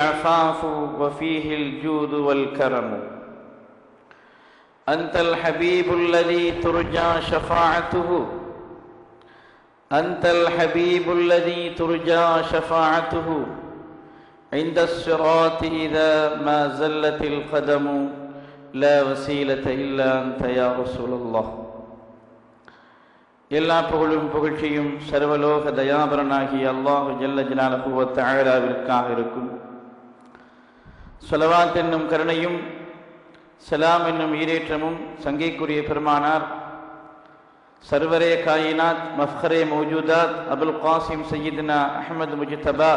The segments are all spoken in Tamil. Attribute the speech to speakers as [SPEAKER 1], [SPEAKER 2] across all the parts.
[SPEAKER 1] العفاف وفيه الجود والكرم أنت الحبيب الذي ترجى شفاعته أنت الحبيب الذي ترجى شفاعته عند الصراط إذا ما زلت القدم لا وسيلة إلا أنت يا رسول الله எல்லா புகழும் புகழ்ச்சியும் சர்வலோக தயாபரனாகிய அல்லாஹு ஜல்ல ஜலாலகுவத்த ஆழாவிற்காக இருக்கும் சொலவாத் என்னும் கருணையும் சலாம் என்னும் ஈரேற்றமும் சங்கைக்குரிய பெருமானார். சர்வரே காயினாத் மஃப்ஹரே மௌஜூதாத் அபுல் காசிம் சையீத்னா அஹமது முஜித்தபா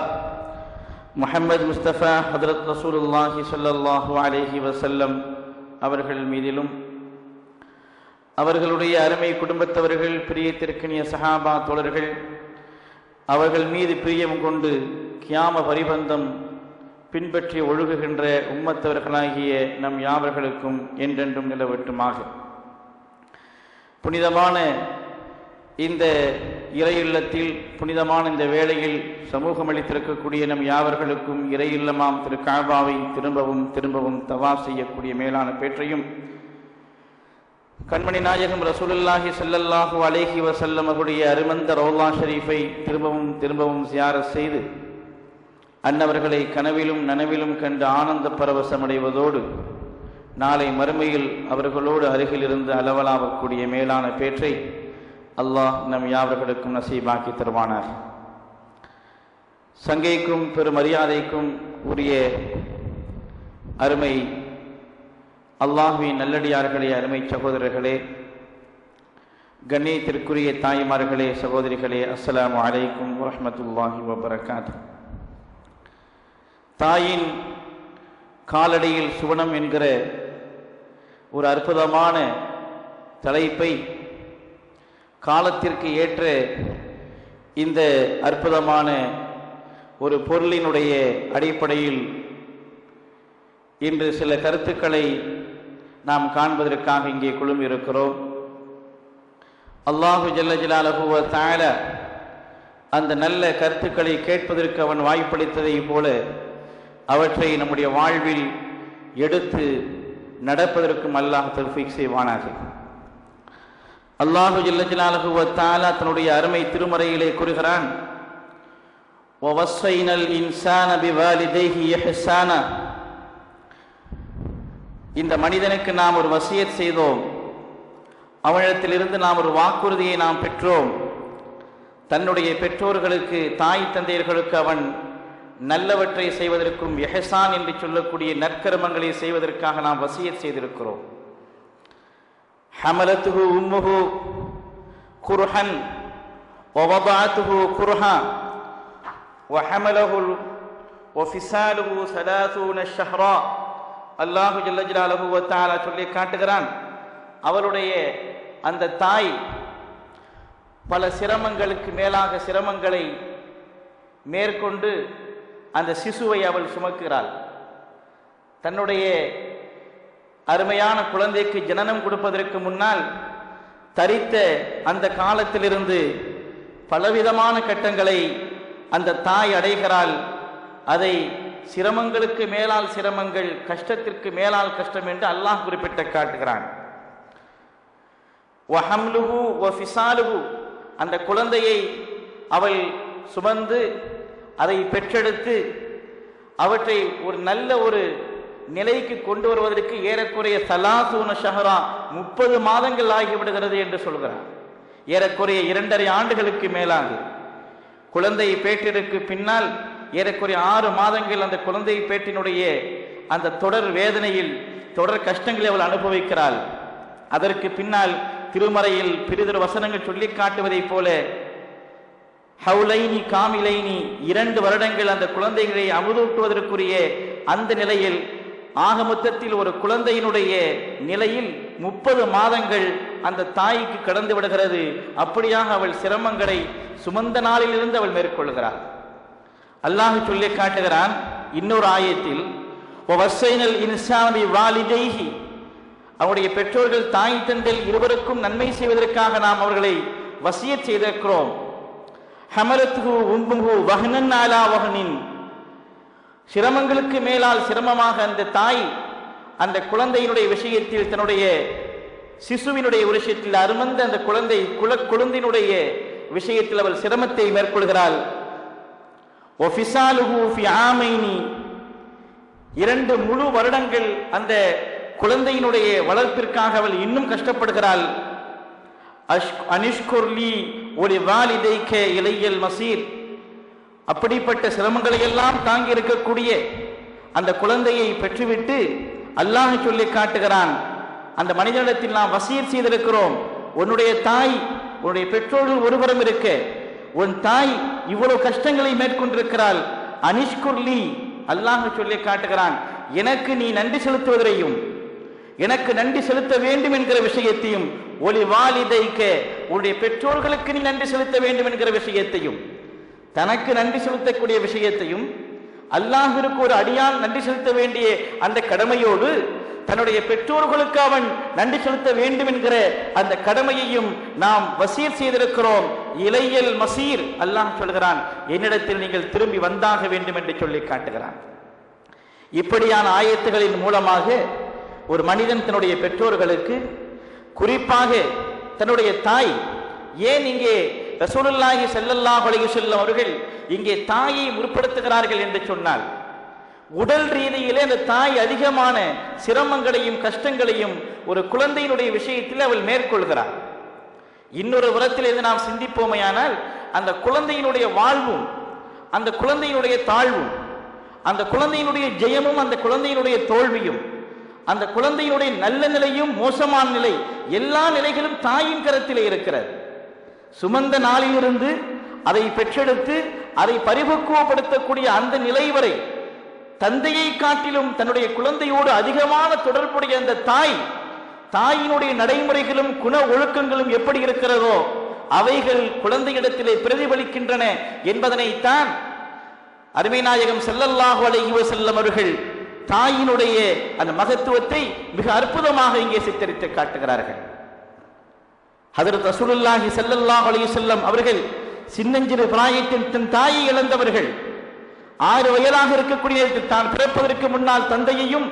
[SPEAKER 1] முஹம்மது முஸ்தபா ஹதரத் ரசூலுல்லாஹி ஸல்லல்லாஹு அலேஹி வசல்லம் அவர்கள் மீதிலும். அவர்களுடைய அருமை குடும்பத்தவர்கள் பிரியத்திற்கினிய சஹாபா தோழர்கள் அவர்கள் மீது பிரியம் கொண்டு கியாம பரிபந்தம் பின்பற்றி ஒழுகுகின்ற உம்மத்தவர்களாகிய நம் யாவர்களுக்கும் என்றென்றும் நிலவட்டுமாக. புனிதமான இந்த இறையுள்ளத்தில் புனிதமான இந்த வேளையில் சமூகம் அளித்திருக்கக்கூடிய நம் யாவர்களுக்கும் இறையுள்ளமாம் திரு காபாவை திரும்பவும் திரும்பவும் தவா செய்யக்கூடிய மேலான பேற்றையும் கண்மணி நாயகம் ரசூலுல்லாஹி செல்லல்லாஹு அலேஹி வசல்லம் அவருடைய அருமந்த ரவுலா ஷரீஃபை திரும்பவும் திரும்பவும் சியார செய்து அன்னவர்களை கனவிலும் நனவிலும் கண்டு ஆனந்த பரவசமடைவதோடு நாளை மறுமையில் அவர்களோடு அருகிலிருந்து அளவலாகக்கூடிய மேலான பேற்றை அல்லாஹ் நம் யாவர்களுக்கும் நசீபாக்கி தருவானார். சங்கைக்கும் பெருமரியாதைக்கும் உரிய அருமை அல்லாஹுவின் நல்லடியார்களே அருமை சகோதரர்களே கண்ணியத்திற்குரிய தாய்மார்களே சகோதரிகளே அஸ்லாம் அலைக்கும் வரமத்துல்லாஹி வபரகாத்து தாயின் காலடியில் சுவனம் என்கிற ஒரு அற்புதமான தலைப்பை காலத்திற்கு ஏற்ற இந்த அற்புதமான ஒரு பொருளினுடைய அடிப்படையில் இன்று சில கருத்துக்களை நாம் காண்பதற்காக இங்கே குழுமி இருக்கிறோம். அல்லாஹு ஜல்ல ஜலாலகுவ தால அந்த நல்ல கருத்துக்களை கேட்பதற்கு அவன் வாய்ப்பளித்ததைப் போல அவற்றை நம்முடைய வாழ்வில் எடுத்து நடப்பதற்கும் அல்லாஹ் தர்ஃபீக் செய்வானாக. அல்லாஹு ஜில்லஜிலாலகுவ தாலா தன்னுடைய அருமை திருமறையிலே கூறுகிறான் இந்த மனிதனுக்கு நாம் ஒரு வசியத் செய்தோம். அவனிடத்திலிருந்து நாம் ஒரு வாக்குறுதியை நாம் பெற்றோம். தன்னுடைய பெற்றோர்களுக்கு தாய் தந்தையர்களுக்கு அவன் நல்லவற்றை செய்வதற்கும் எஹசான் என்று சொல்லக்கூடிய நற்கர்மங்களை செய்வதற்காக நாம் வசியத் செய்திருக்கிறோம் ஹமலத்துஹு உம்முஹு குர்ஹன் ஒவபாத்துஹு குர்ஹா وحمله وفصاله ثلاثون شهرا அல்லாஹு ஜல்லஜலாலஹு வத்தாலா சொல்லி காட்டுகிறான் அவளுடைய அந்த தாய் பல சிரமங்களுக்கு மேலாக சிரமங்களை மேற்கொண்டு அந்த சிசுவை அவள் சுமக்கிறாள். தன்னுடைய அருமையான குழந்தைக்கு ஜனனம் கொடுப்பதற்கு முன்னால் தரித்த அந்த காலத்திலிருந்து பலவிதமான கட்டங்களை அந்த தாய் அடைகிறாள். அதை சிரமங்களுக்கு மேலால் சிரமங்கள் கஷ்டத்திற்கு மேலால் கஷ்டம் என்று அல்லாஹ் குறிப்பிட்ட காட்டுகிறான். அந்த குழந்தையை அவள் சுமந்து அதை பெற்றெடுத்து அவற்றை ஒரு நல்ல ஒரு நிலைக்கு கொண்டு வருவதற்கு ஏறக்குறைய சலாசூன ஷஹரா முப்பது மாதங்கள் ஆகிவிடுகிறது என்று சொல்கிறார். ஏறக்குறைய இரண்டரை ஆண்டுகளுக்கு மேலாக குழந்தை பேட்டிற்கு பின்னால் ஏறக்குறைய ஆறு மாதங்கள் அந்த குழந்தை பேட்டினுடைய அந்த தொடர் வேதனையில் தொடர் கஷ்டங்களை அவள் அனுபவிக்கிறாள். அதற்கு பின்னால் திருமறையில் பிரிதொரு வசனங்கள் சொல்லி காட்டுவதைப் போல ஹவுலைனி காமிலைனி இரண்டு வருடங்கள் அந்த குழந்தைகளை அமுதூட்டுவதற்குரிய அந்த நிலையில் ஆக மொத்தத்தில் ஒரு குழந்தையினுடைய நிலையில் முப்பது மாதங்கள் அந்த தாய்க்கு கடந்து விடுகிறது. அப்படியாக அவள் சிரமங்களை சுமந்த நாளிலிருந்து அவள் மேற்கொள்கிறாள். அல்லாஹ் சொல்லி காட்டுகிறான் இன்னொரு ஆயத்தில் வசைனல் இன்சாமி வாலிதைஹி. அவருடைய பெற்றோர்கள் தாய் தந்தை இருவருக்கும் நன்மை செய்வதற்காக நாம் அவர்களை வசிய செய்திருக்கிறோம். ஹமலத்துகு உம்புகு வஹனன் ஆலா வஹனின். சிரமங்களுக்கு மேலால் சிரமமாக அந்த தாய் அந்த குழந்தையினுடைய விஷயத்தில் தன்னுடைய சிசுவினுடைய விஷயத்தில் அருமந்த அந்த குழந்தை குல குழந்தையினுடைய விஷயத்தில் அவள் சிரமத்தை மேற்கொள்கிறாள். இரண்டு முழு வருடங்கள் அந்த குழந்தையினுடைய வளர்ப்பிற்காக அவள் இன்னும் கஷ்டப்படுகிறாள். அஷ்- அனிஷ்குர்லி ஒரு வாலிதைக்க இலையல் மசீர். அப்படிப்பட்ட சிரமங்களை எல்லாம் தாங்கி இருக்கக்கூடிய அந்த குழந்தையை பெற்றுவிட்டு அல்லாஹ் சொல்லி காட்டுகிறான் அந்த மனிதனிடத்தில் நாம் வசீர் செய்திருக்கிறோம். உன்னுடைய தாய் உன்னுடைய பெற்றோர்கள் ஒருவரும் இருக்க உன் தாய் இவ்வளவு கஷ்டங்களை மேற்கொண்டிருக்கிறாள். அனிஷ்குர்லி அல்லாஹ் சொல்லி காட்டுகிறான் எனக்கு நீ நன்றி செலுத்துவதையும் எனக்கு நன்றி செலுத்த வேண்டும் என்கிற விஷயத்தையும் ஒளி வாலிதைக்க உன்னுடைய பெற்றோர்களுக்கு நீ நன்றி செலுத்த வேண்டும் என்கிற விஷயத்தையும் தனக்கு நன்றி செலுத்தக்கூடிய விஷயத்தையும் அல்லாஹிற்கு ஒரு அடியான் நன்றி செலுத்த வேண்டிய அந்த கடமையோடு தன்னுடைய பெற்றோர்களுக்கு அவன் நன்றி செலுத்த வேண்டும் என்கிற அந்த கடமையையும் நாம் வசீர் செய்திருக்கிறோம். இலையல் மசீர் அல்லாஹ் சொல்கிறான் என்னிடத்தில் நீங்கள் திரும்பி வந்தாக வேண்டும் என்று சொல்லி காட்டுகிறான். இப்படியான ஆயத்துகளின் மூலமாக ஒரு மனிதன் தன்னுடைய பெற்றோர்களுக்கு குறிப்பாக தன்னுடைய தாய் ஏன் இங்கே ரசூலுல்லாஹி செல்லல்லா அலைஹி செல்லும் அவர்கள் இங்கே தாயை முற்படுத்துகிறார்கள் என்று சொன்னால் உடல் ரீதியிலே அந்த தாய் அதிகமான சிரமங்களையும் கஷ்டங்களையும் ஒரு குழந்தையினுடைய விஷயத்தில் அவள் மேற்கொள்கிறார் இன்னொரு புறத்திலிருந்து நாம் சிந்திப்போமையானால் அந்த குழந்தையினுடைய வாழ்வும் அந்த குழந்தையினுடைய தாழ்வும் அந்த குழந்தையினுடைய ஜெயமும் அந்த குழந்தையினுடைய தோல்வியும் அந்த குழந்தையினுடைய நல்ல நிலையும் மோசமான நிலை எல்லா நிலைகளும் தாயின் கரத்திலே இருக்கிறது. சுமந்த நாளிலிருந்து அதை பெற்றெடுத்து அதை பரிபக்குவப்படுத்தக்கூடிய அந்த நிலை வரை தந்தையை காட்டிலும் தன்னுடைய குழந்தையோடு அதிகமான தொடர்புடைய அந்த தாய் தாயினுடைய நடைமுறைகளும் குண ஒழுக்கங்களும் எப்படி இருக்கிறதோ அவைகள் குழந்தையிடத்திலே பிரதிபலிக்கின்றன என்பதனைத்தான் அருமை நாயகம் ஸல்லல்லாஹு அலைஹி அவர்கள் தாயினுடைய அந்த மகத்துவத்தை மிக அற்புதமாக இங்கே சித்தரித்து காட்டுகிறார்கள். ஹதரத் அசுலுல்லாஹி ஸல்லல்லாஹு அலி செல்லம் அவர்கள் சின்னஞ்சிறு பிராயத்தின் தன் தாயை இழந்தவர்கள். ஆறு வயதாக இருக்கக்கூடிய தான் பிறப்பதற்கு முன்னால் தந்தையையும்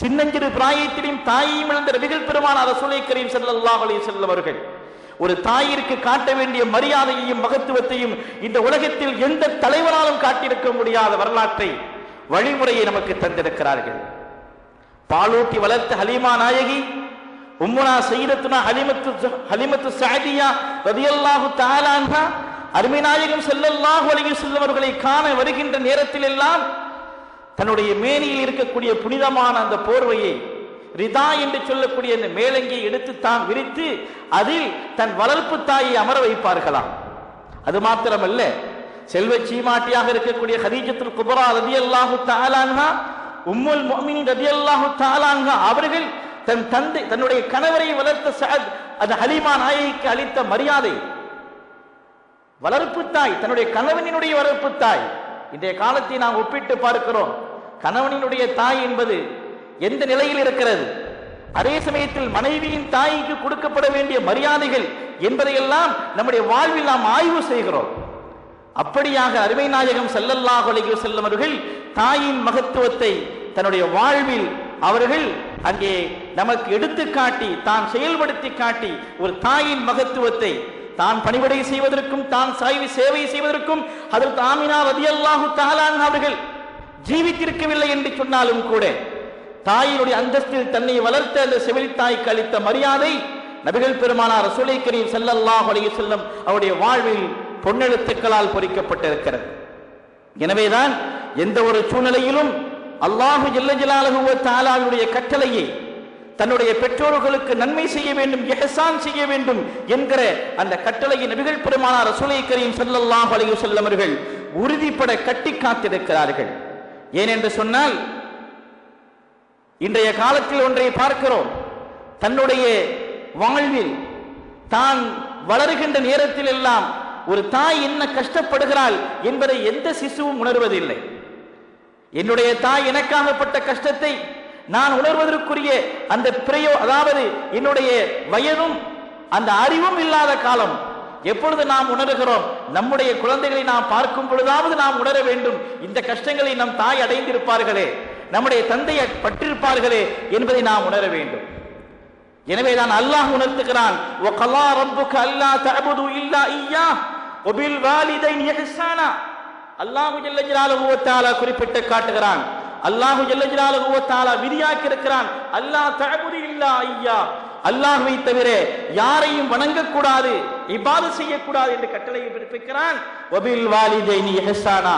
[SPEAKER 1] சின்னஞ்சிறு பிராயத்திலும் தாயையும் இழந்த ரபிகள் பெருமானார் ரசூலை கரீம் செல்லல்லாஹ் அலி செல்லம் அவர்கள். ஒரு தாயிற்கு காட்ட வேண்டிய மரியாதையையும் மகத்துவத்தையும் இந்த உலகத்தில் எந்த தலைவராலும் காட்டியிருக்க முடியாத வரலாற்றை வழிமுறையை நமக்கு தந்திருக்கிறார்கள். பாலூட்டி வளர்த்த ஹலீமா நாயகி உம்முனா சையதத்துனா ஹலிமத்து ஹலிமத்து சாதியா ரதியல்லாஹு தஆலா அருமை நாயகம் செல்லல்லாஹு அலைஹி வஸல்லம் காண வருகின்ற நேரத்தில் எல்லாம் தன்னுடைய மேனியில் இருக்கக்கூடிய புனிதமான அந்த போர்வையை ரிதா என்று சொல்லக்கூடிய அந்த மேலங்கியை எடுத்து தான் விரித்து அதில் தன் வளர்ப்பு தாயை அமர வைப்பார்களாம். அது மாத்திரமல்ல செல்வ சீமாட்டியாக இருக்கக்கூடிய ஹதீஜத்துல் குபரா ரதியல்லாஹு தாலான்ஹா உம்முல் மொமினி ரதி அல்லாஹு தாலான்ஹா அவர்கள் தன் தந்தை தன்னுடைய கணவரை வளர்த்த சஹத் அது ஹலீமா நாயகிக்கு அளித்த மரியாதை. வளர்ப்பு தாய் தன்னுடைய கணவனினுடைய வளர்ப்பு தாய். இன்றைய காலத்தை நாம் ஒப்பிட்டு பார்க்கிறோம். கணவனினுடைய தாய் என்பது எந்த நிலையில் இருக்கிறது? அதே சமயத்தில் மனைவியின் தாய்க்கு கொடுக்கப்பட வேண்டிய மரியாதைகள் என்பதையெல்லாம் நம்முடைய வாழ்வில் நாம் ஆய்வு செய்கிறோம். அப்படியாக அருமை நாயகம் ஸல்லல்லாஹு அலைஹி செல்லும் அவர்கள் தாயின் மகத்துவத்தை தன்னுடைய வாழ்வில் அவர்கள் அங்கே நமக்கு எடுத்து காட்டி தான் செயல்படுத்தி காட்டி ஒரு தாயின் மகத்துவத்தை தான் பணிபடை செய்வதற்கும் தான் சாய்வு சேவை செய்வதற்கும் அதில் தாமினா ரதியல்லாஹு தஆலான் அவர்கள் ஜீவித்திருக்கவில்லை என்று சொன்னாலும் கூட தாயினுடைய அந்தஸ்தில் தன்னை வளர்த்த அந்த செவிலித்தாய்க்கு அளித்த மரியாதை நபிகள் பெருமானார் ரசூலை கரீம் செல்லல்லாஹ் செல்லும் அவருடைய வாழ்வில் பொன்னெழுத்துக்களால் பொறிக்கப்பட்டிருக்கிறது. எனவேதான் எந்த ஒரு சூழ்நிலையிலும் அல்லாஹு ஜல்ல ஜலாலுஹு கட்டளையை தன்னுடைய பெற்றோர்களுக்கு நன்மை செய்ய வேண்டும் எஹசான் செய்ய வேண்டும் என்கிற அந்த கட்டளையை நபிகள் பெருமானார் ரசூலை கரீம் ஸல்லல்லாஹு அலையு செல்லவர்கள் அவர்கள் உறுதிப்பட கட்டி காத்திருக்கிறார்கள். ஏனென்று சொன்னால் இன்றைய காலத்தில் ஒன்றை பார்க்கிறோம். தன்னுடைய வாழ்வில் தான் வளருகின்ற நேரத்தில் எல்லாம் ஒரு தாய் என்ன கஷ்டப்படுகிறாள் என்பதை எந்த சிசுவும் உணர்வதில்லை. என்னுடைய தாய் எனக்காகப்பட்ட கஷ்டத்தை நான் உணர்வதற்குரிய அந்த பிரயோ அதாவது என்னுடைய வயதும் அந்த அறிவும் இல்லாத காலம் எப்பொழுது நாம் உணர்கிறோம்? நம்முடைய குழந்தைகளை நாம் பார்க்கும் பொழுதாவது நாம் உணர வேண்டும். இந்த கஷ்டங்களை நம் தாய் அடைந்திருப்பார்களே நம்முடைய தந்தையை பற்றிருப்பார்களே என்பதை நாம் உணர வேண்டும். எனவேதான் அல்லாஹ் உணர்த்துகிறான் وَقَضَى رَبُّكَ أَلَّا تَعْبُدُوا إِلَّا إِيَّاهُ وَبِالْوَالِدَيْنِ إِحْسَانًا அல்லாஹு ஜல்ல ஜலாலுஹு வ தஆலா குறிப்பிட்டு காட்டுகிறான் அல்லாஹு ஜல்ல ஜலாலுஹு வ தஆலா விதியாக்கி இருக்கிறான் அல்லாஹ் தஅபுது இல்லா ஐயா அல்லாஹ்வை தவிர யாரையும் வணங்கக்கூடாது இபாது செய்யக்கூடாது என்று கட்டளையை பிறப்பிக்கிறான் வபில் வாலிதைனி இஹ்சானா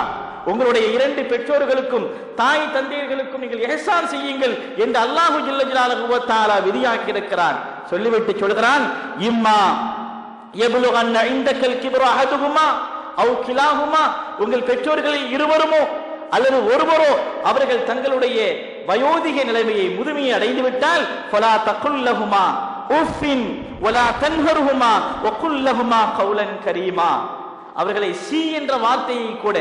[SPEAKER 1] உங்களுடைய இரண்டு பெற்றோர்களுக்கும் தாய் தந்தையர்களுக்கும் நீங்கள் எஹசான் செய்யுங்கள் என்று அல்லாஹு ஜில்லஜிலாலா விதியாக்கி இருக்கிறான் சொல்லிவிட்டு சொல்கிறான் இம்மா யபுலுகன்ன இந்தக்கல் கிபரு அகதுகுமா அவு கிலாகுமா உங்கள் பெற்றோர்களில் இருவருமோ அல்லது ஒருவரோ அவர்கள் தங்களுடைய வயோதிக நிலைமையை முதுமையை அடைந்து விட்டால் பலா தக்குல்லகுமா உஃபின் ஒலா தன்ஹருகுமா ஒக்குல்லகுமா கௌலன் கரீமா? அவர்களை சி என்ற வார்த்தையை கூட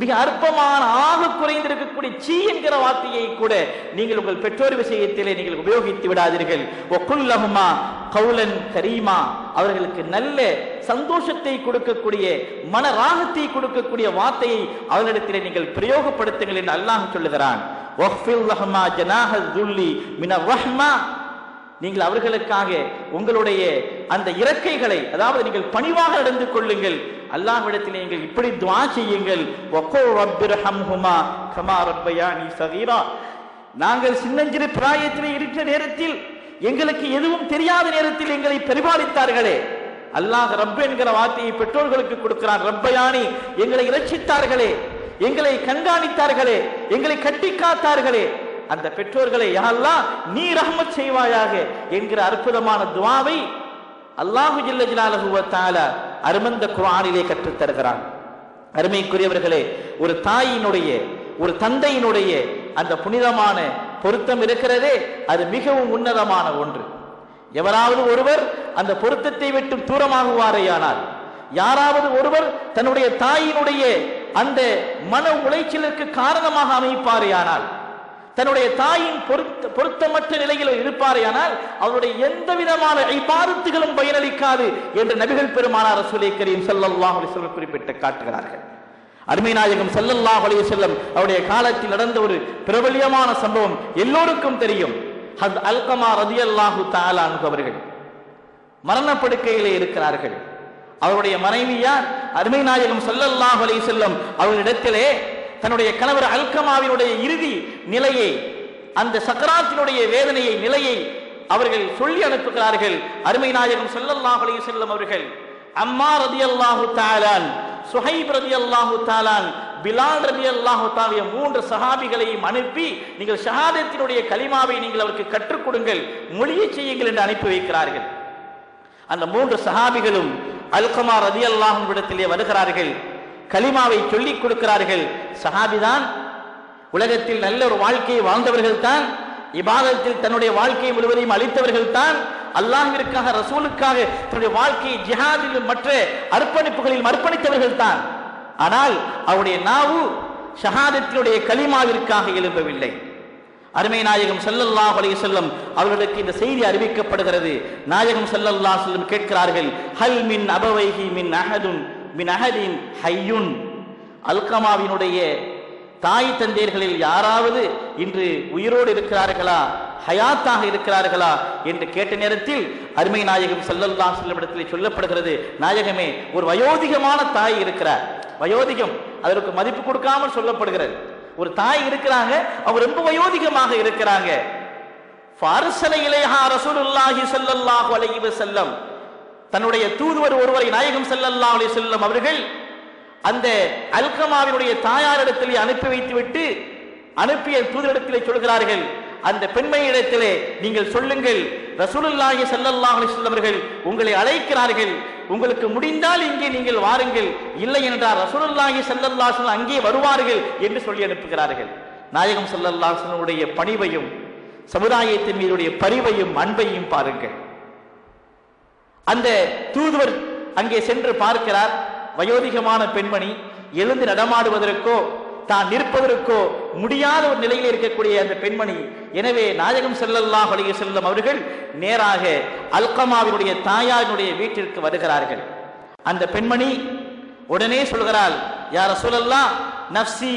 [SPEAKER 1] மிக அற்பமான ஆக குறைந்திருக்கக்கூடிய சீ என்கிற வார்த்தையை கூட நீங்கள் உங்கள் பெற்றோர் விஷயத்திலே நீங்கள் உபயோகித்து விடாதீர்கள். ஒக்குல்லகுமா கவுலன் கரீமா அவர்களுக்கு நல்ல சந்தோஷத்தை கொடுக்கக்கூடிய மன ராகத்தை கொடுக்கக்கூடிய வார்த்தையை அவர்களிடத்திலே நீங்கள் பிரயோகப்படுத்துங்கள் என்று அல்லாஹ் சொல்லுகிறான். நீங்கள் அவர்களுக்காக உங்களுடைய அந்த இறக்கைகளை அதாவது நீங்கள் பணிவாக நடந்து கொள்ளுங்கள். அல்லாஹ்விடத்தில் நீங்கள் இப்படி துவா செய்யுங்கள். நாங்கள் சின்னஞ்சிறு பிராயத்திலே இருக்கிற நேரத்தில் எங்களுக்கு எதுவும் தெரியாத நேரத்தில் எங்களை பரிபாலித்தார்களே. அல்லாஹ் ரப் என்கிற வார்த்தையை பெற்றோர்களுக்கு கொடுக்கிறான். ரப்பயானி எங்களை இரட்சித்தார்களே. எங்களை கண்காணித்தார்களே. எங்களை கட்டி காத்தார்களே அந்த பெற்றோர்களை யாரெல்லாம் நீ ரஹ்மத் செய்வாயாக என்கிற அற்புதமான துவாவை அல்லாஹு ஜல்ல அருமந்த குரானிலே கற்றுத் தருகிறான். அருமைக்குரியவர்களே ஒரு தாயினுடைய ஒரு தந்தையினுடைய அந்த புனிதமான பொருத்தம் இருக்கிறதே அது மிகவும் உன்னதமான ஒன்று. எவராவது ஒருவர் அந்த பொருத்தத்தை விட்டு தூரமாகுவாரேயானால் யாராவது ஒருவர் தன்னுடைய தாயினுடைய அந்த மன உளைச்சலுக்கு காரணமாக அமைப்பாரேயானால் தன்னுடைய தாயின் பொருத்த பொருத்தமற்ற நிலையில் இருப்பாரேயானால் அவருடைய எந்த விதமான ஐபாரத்துகளும் பயனளிக்காது என்று நபிகள் பெருமானார் ரசூலை கரீம் ஸல்லல்லாஹு அலைஹி குறிப்பிட்டு காட்டுகிறார்கள். அருமை நாயகம் ஸல்லல்லாஹு அலைஹி வஸல்லம் அவருடைய காலத்தில் நடந்த ஒரு பிரபலியமான சம்பவம் எல்லோருக்கும் தெரியும். ஹத் அல்கமா ரதி அல்லாஹு அன்ஹு அவர்கள் மரணப்படுக்கையிலே இருக்கிறார்கள். அவருடைய மனைவியார் அருமை நாயகம் செல்லல்லாஹ் அலைஹி வஸல்லம் அவர்களிடத்திலே தன்னுடைய கணவர் அல்கமாவினுடைய இறுதி நிலையை அந்த சக்கராத்தினுடைய வேதனையை நிலையை அவர்கள் சொல்லி அனுப்புகிறார்கள். அருமை நாயகம் ஸல்லல்லாஹு அலைஹி செல்லும் அவர்கள் அம்மா ரதியல்லாஹு தாலான் சுஹைப் ரதியல்லாஹு தாலான் பிலால் ரதியல்லாஹு தாலிய மூன்று சஹாபிகளையும் அனுப்பி நீங்கள் ஷஹாதத்தினுடைய கலிமாவை நீங்கள் அவருக்கு கற்றுக் கொடுங்கள் மொழியை செய்யுங்கள் என்று அனுப்பி வைக்கிறார்கள். அந்த மூன்று சஹாபிகளும் அல்கமா ரதி அல்லாஹும் இடத்திலே வருகிறார்கள். கலிமாவை சொல்லிக் கொடுக்கிறார்கள். சஹாபிதான் உலகத்தில் நல்ல ஒரு வாழ்க்கையை வாழ்ந்தவர்கள் தான் இபாதத்தில் தன்னுடைய வாழ்க்கையை முழுவதையும் அளித்தவர்கள் தான் அல்லாஹிற்காக ரசூலுக்காக தன்னுடைய வாழ்க்கையை ஜிஹாதிலும் மற்ற அர்ப்பணிப்புகளில் அர்ப்பணித்தவர்கள் தான் ஆனால் அவருடைய நாவு ஷஹாதத்தினுடைய கலிமாவிற்காக எழும்பவில்லை. அருமை நாயகம் ஸல்லல்லாஹு அலைய செல்லம் அவர்களுக்கு இந்த செய்தி அறிவிக்கப்படுகிறது. நாயகம் ஸல்லல்லாஹு செல்லும் கேட்கிறார்கள் ஹல் மின் அபவைஹி மின் அஹதுன்? மின் அகலின் ஹையுன். அல்கமாவினுடைய தாய் தந்தையர்களில் யாராவது இன்று உயிரோடு இருக்கிறார்களா? ஹயாத்தாக இருக்கிறார்களா? என்று கேட்ட நேரத்தில் அருமை நாயகம் செல்லல்லா செல்லும் இடத்திலே சொல்லப்படுகிறது நாயகமே ஒரு வயோதிகமான தாய் இருக்கிறார். வயோதிகம் அதற்கு மதிப்பு கொடுக்காமல் சொல்லப்படுகிறது. ஒரு தாய் இருக்கிறாங்க அவங்க ரொம்ப வயோதிகமாக இருக்கிறாங்க. ஃபாரசல இலைஹா ரசூலுல்லாஹி ஸல்லல்லாஹு அலைஹி வஸல்லம். தன்னுடைய தூதுவர் ஒருவரை நாயகம் செல்லல்லா அலி வஸல்லம் அவர்கள் அந்த அல்கமாவினுடைய தாயாரிடத்திலே அனுப்பி வைத்துவிட்டு அனுப்பிய தூதரிடத்திலே சொல்கிறார்கள் அந்த பெண்மையிடத்திலே நீங்கள் சொல்லுங்கள் ரசூலுல்லாஹி ஸல்லல்லாஹு அலைஹி வஸல்லம் அவர்கள் உங்களை அழைக்கிறார்கள் உங்களுக்கு முடிந்தால் இங்கே நீங்கள் வாருங்கள் இல்லை என்றால் ரசூலுல்லாஹி ஸல்லல்லாஹு அலைஹி அங்கே வருவார்கள் என்று சொல்லி அனுப்புகிறார்கள். நாயகம் ஸல்லல்லாஹு அலைஹி பணிவையும் சமுதாயத்தின் மீதுடைய பரிவையும் அன்பையும் பாருங்கள். அந்த தூதுவர் அங்கே சென்று பார்க்கிறார் வயோதிகமான பெண்மணி எழுந்து நடமாடுவதற்கோ தான் நிற்பதற்கோ முடியாத ஒரு நிலையில் இருக்கக்கூடிய அந்த பெண்மணி. எனவே நாயகம் செல்லல்லா அலைஹி செல்லும் அவர்கள் நேராக அல்கமாவினுடைய தாயாரினுடைய வீட்டிற்கு வருகிறார்கள். அந்த பெண்மணி உடனே சொல்கிறாள் யார சொல்லல்லா நப்சி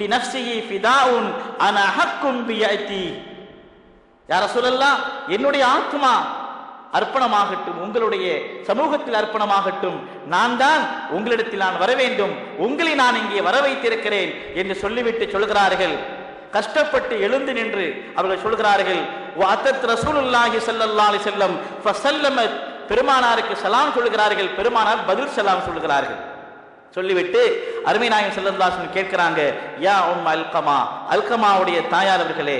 [SPEAKER 1] லி நப்சிஹி ஃபிதாஉன் அன ஹக்கும் பியதி யார சொல்லல்லா என்னுடைய ஆத்மா அர்ப்பணமாகட்டும் உங்களுடைய சமூகத்தில் அர்ப்பணமாகட்டும் நான் தான் உங்களிடத்தில் நான் வர வேண்டும் உங்களை நான் இங்கே வர வைத்திருக்கிறேன் என்று சொல்லிவிட்டு சொல்கிறார்கள். கஷ்டப்பட்டு எழுந்து நின்று அவர்கள் சொல்கிறார்கள் அத்தத் ரசூலுல்லாஹி ஸல்லல்லாஹு அலைஹி வஸல்லம் பெருமானாருக்கு சலாம் சொல்கிறார்கள் பெருமானார் பதில் சலாம் சொல்கிறார்கள். சொல்லிவிட்டு அருமை நாயகம் செல்லந்தாசன் கேட்கிறாங்க யா உம் அல்கமா. அல்கமாவுடைய தாயார் அவர்களே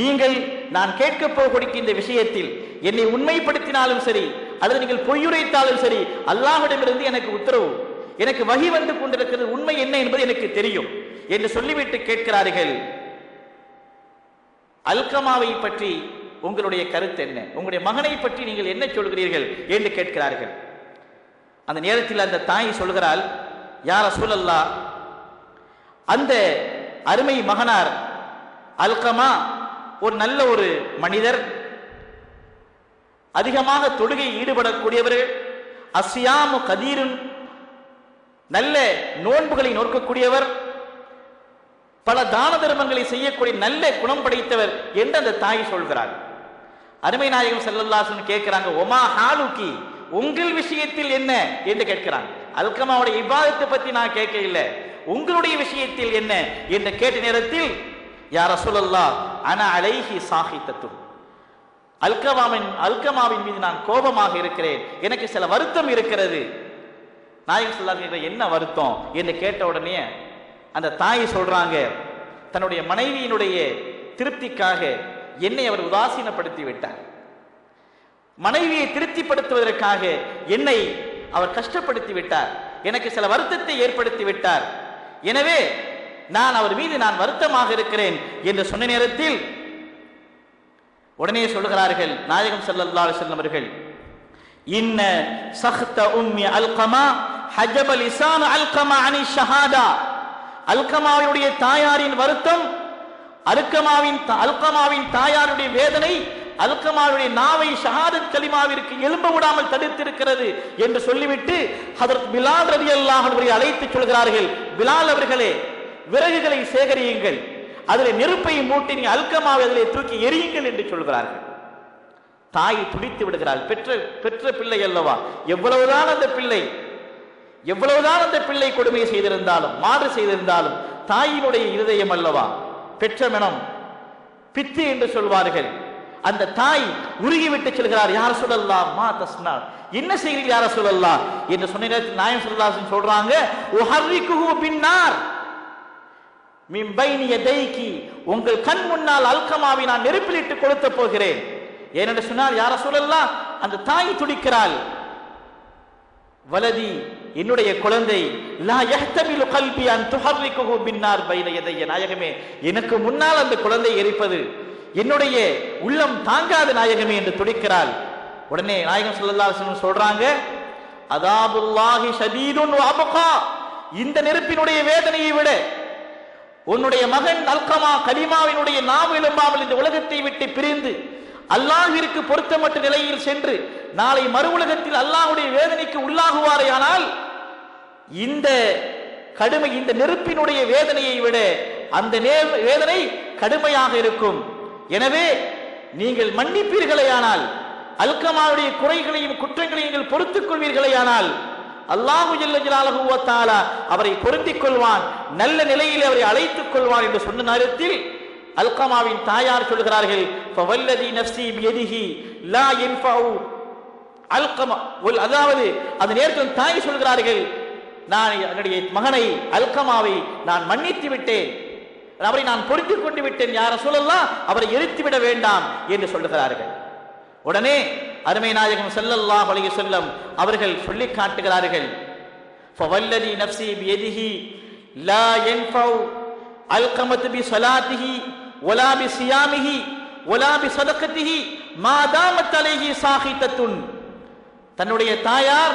[SPEAKER 1] நீங்கள் நான் கேட்க போகக்கூடிய இந்த விஷயத்தில் என்னை உண்மைப்படுத்தினாலும் சரி அல்லது நீங்கள் பொய்யுரைத்தாலும் சரி அல்லாஹிடமிருந்து எனக்கு உத்தரவு எனக்கு வகி வந்து கொண்டிருக்கிறது உண்மை என்ன என்பது எனக்கு தெரியும் என்று சொல்லிவிட்டு கேட்கிறார்கள். அல்கமாவை பற்றி உங்களுடைய கருத்து என்ன? உங்களுடைய மகனை பற்றி நீங்கள் என்ன சொல்கிறீர்கள் என்று கேட்கிறார்கள். அந்த நேரத்தில் அந்த தாய் சொல்கிறாள் யார சூழல்லா அந்த அருமை மகனார் அல்கமா ஒரு நல்ல ஒரு மனிதர் அதிகமாக தொழுகை ஈடுபடக்கூடியவர்கள் அசியாமு கதீரும் நல்ல நோன்புகளை நோக்கக்கூடியவர் பல தான தர்மங்களை செய்யக்கூடிய நல்ல குணம் படைத்தவர் என்று அந்த தாய் சொல்கிறார் அருமை நாயகம் செல்லல்லாசன் கேட்கிறாங்க ஒமா ஹாலுக்கி உங்கள் விஷயத்தில் என்ன? என்று கேட்கிறாங்க அல்கமாவுடைய இபாதத்தை பத்தி நான் கேட்க இல்லை உங்களுடைய விஷயத்தில் என்ன? என்று கேட்ட நேரத்தில் யார சொல்லல்லா அன அலைஹி சாஹித்தத்தும் அல்கமாவின் அல்கமாவின் மீது நான் கோபமாக இருக்கிறேன். எனக்கு சில வருத்தம் இருக்கிறது. நாயகம் சொல்லாங்க என்ன வருத்தம் என்று கேட்ட உடனே அந்த தாய் சொல்றாங்க தன்னுடைய மனைவியினுடைய திருப்திக்காக என்னை அவர் உதாசீனப்படுத்தி விட்டார் மனைவியை திருப்திப்படுத்துவதற்காக என்னை அவர் கஷ்டப்படுத்தி விட்டார் எனக்கு சில வருத்தத்தை ஏற்படுத்தி விட்டார் எனவே நான் அவர் மீது நான் வருத்தமாக இருக்கிறேன் என்று சொன்ன நேரத்தில் உடனே சொல்கிறார்கள் நாயகம் ஸல்லல்லாஹு செல்லும் அவர்கள் இன்ன சஹ்த உம்மி அல்கமா ஹஜப லிசான் அல்கமா அனி ஷஹாதா. அல்கமாவுடைய தாயாரின் வருத்தம் அல்கமாவின் அல்கமாவின் தாயாருடைய வேதனை அல்கமாவுடைய நாவை ஷஹாதத் கலிமாவிற்கு எழும்ப விடாமல் தடுத்திருக்கிறது என்று சொல்லிவிட்டு அதற்கு பிலால் ரவி அல்லாஹ் அழைத்து சொல்கிறார்கள். பிலால் அவர்களே விறகுகளை சேகரியுங்கள். அதில் நெருப்பை மூட்டி நீ அல்கமாவை அதிலே தூக்கி எரியுங்கள் என்று சொல்கிறார்கள். தாய் துடித்து விடுகிறாள். பெற்ற பெற்ற பிள்ளை அல்லவா? எவ்வளவுதான் அந்த பிள்ளை எவ்வளவுதான் அந்த பிள்ளை கொடுமை செய்திருந்தாலும் மாறு செய்திருந்தாலும் தாயினுடைய இருதயம் அல்லவா? பெற்ற மனம் பித்து என்று சொல்வார்கள். அந்த தாய் உருகிவிட்டு செல்கிறார். யார் சொல்லலாம் மா தஸ்னா. என்ன செய்கிறீர்கள் யார சொல்லலாம் என்று சொன்ன நேரத்தில் நாயம் சொல்லலாசன் சொல்றாங்க பின்னார். உங்கள் கண் முன்னால் அல்கமாவை நான் நெருப்பிலிட்டு கொளுத்த போகிறேன். ஏனென்று சொன்னால் யார சொல்லலாம் அந்த தாய் துடிக்கிறாள். வலதி என்னுடைய குழந்தை லா யஹ்தமிலு கல்பி அன் துஹர்ரிக்குஹு பின்னார் பைன எதைய நாயகமே எனக்கு முன்னால் அந்த குழந்தை எரிப்பது என்னுடைய உள்ளம் தாங்காத நாயகமே என்று துடிக்கிறாள். உடனே நாயகம் சொல்லல்லா சொல்றாங்க அதாபுல்லாஹி ஷதீதுன் வ இந்த நெருப்பினுடைய வேதனையை விட உன்னுடைய மகன் அல்கமா கலிமாவினுடைய நாவு எழும்பாமல் இந்த உலகத்தை விட்டு பிரிந்து அல்லாஹிற்கு பொருத்தமற்ற நிலையில் சென்று நாளை மறு உலகத்தில் அல்லாஹுடைய வேதனைக்கு உள்ளாகுவாரேயானால் இந்த கடுமை இந்த நெருப்பினுடைய வேதனையை விட அந்த வேதனை கடுமையாக இருக்கும். எனவே நீங்கள் மன்னிப்பீர்களேயானால் அல்கமாவுடைய குறைகளையும் குற்றங்களையும் நீங்கள் பொறுத்துக் கொள்வீர்களேயானால் அல்லாஹு ஜல்ல அவரை பொருந்திக் கொள்வான் நல்ல நிலையில் அவரை அழைத்துக் கொள்வான் என்று சொன்ன நேரத்தில் அல்கமாவின் தாயார் சொல்கிறார்கள் ஃபவல்லதி நஃப்ஸி பியதிஹி லா யன்ஃபஉ அல்கமா ஒல் அதாவது அந்த நேரத்தில் தாய் சொல்கிறார்கள் நான் என்னுடைய மகனை அல்கமாவை நான் மன்னித்து விட்டேன் அவரை நான் பொருத்திக் கொண்டு விட்டேன் யார சொல்லலாம் அவரை எரித்து விட வேண்டாம் என்று சொல்லுகிறார்கள். உடனே அருமை நாயகம் ஸல்லல்லாஹு அலைஹி வஸல்லம் அவர்கள் சொல்லி காட்டுகிறார்கள் ஃபவல்லதி நஃப்ஸி பியதிஹி லா யன்ஃபஉ அல்கமத் பி ஸலாத்திஹி வலா பி சியாமிஹி வலா பி ஸதகத்திஹி மா தாமத் அலைஹி சாஹிதத்துன் தன்னுடைய தாயார்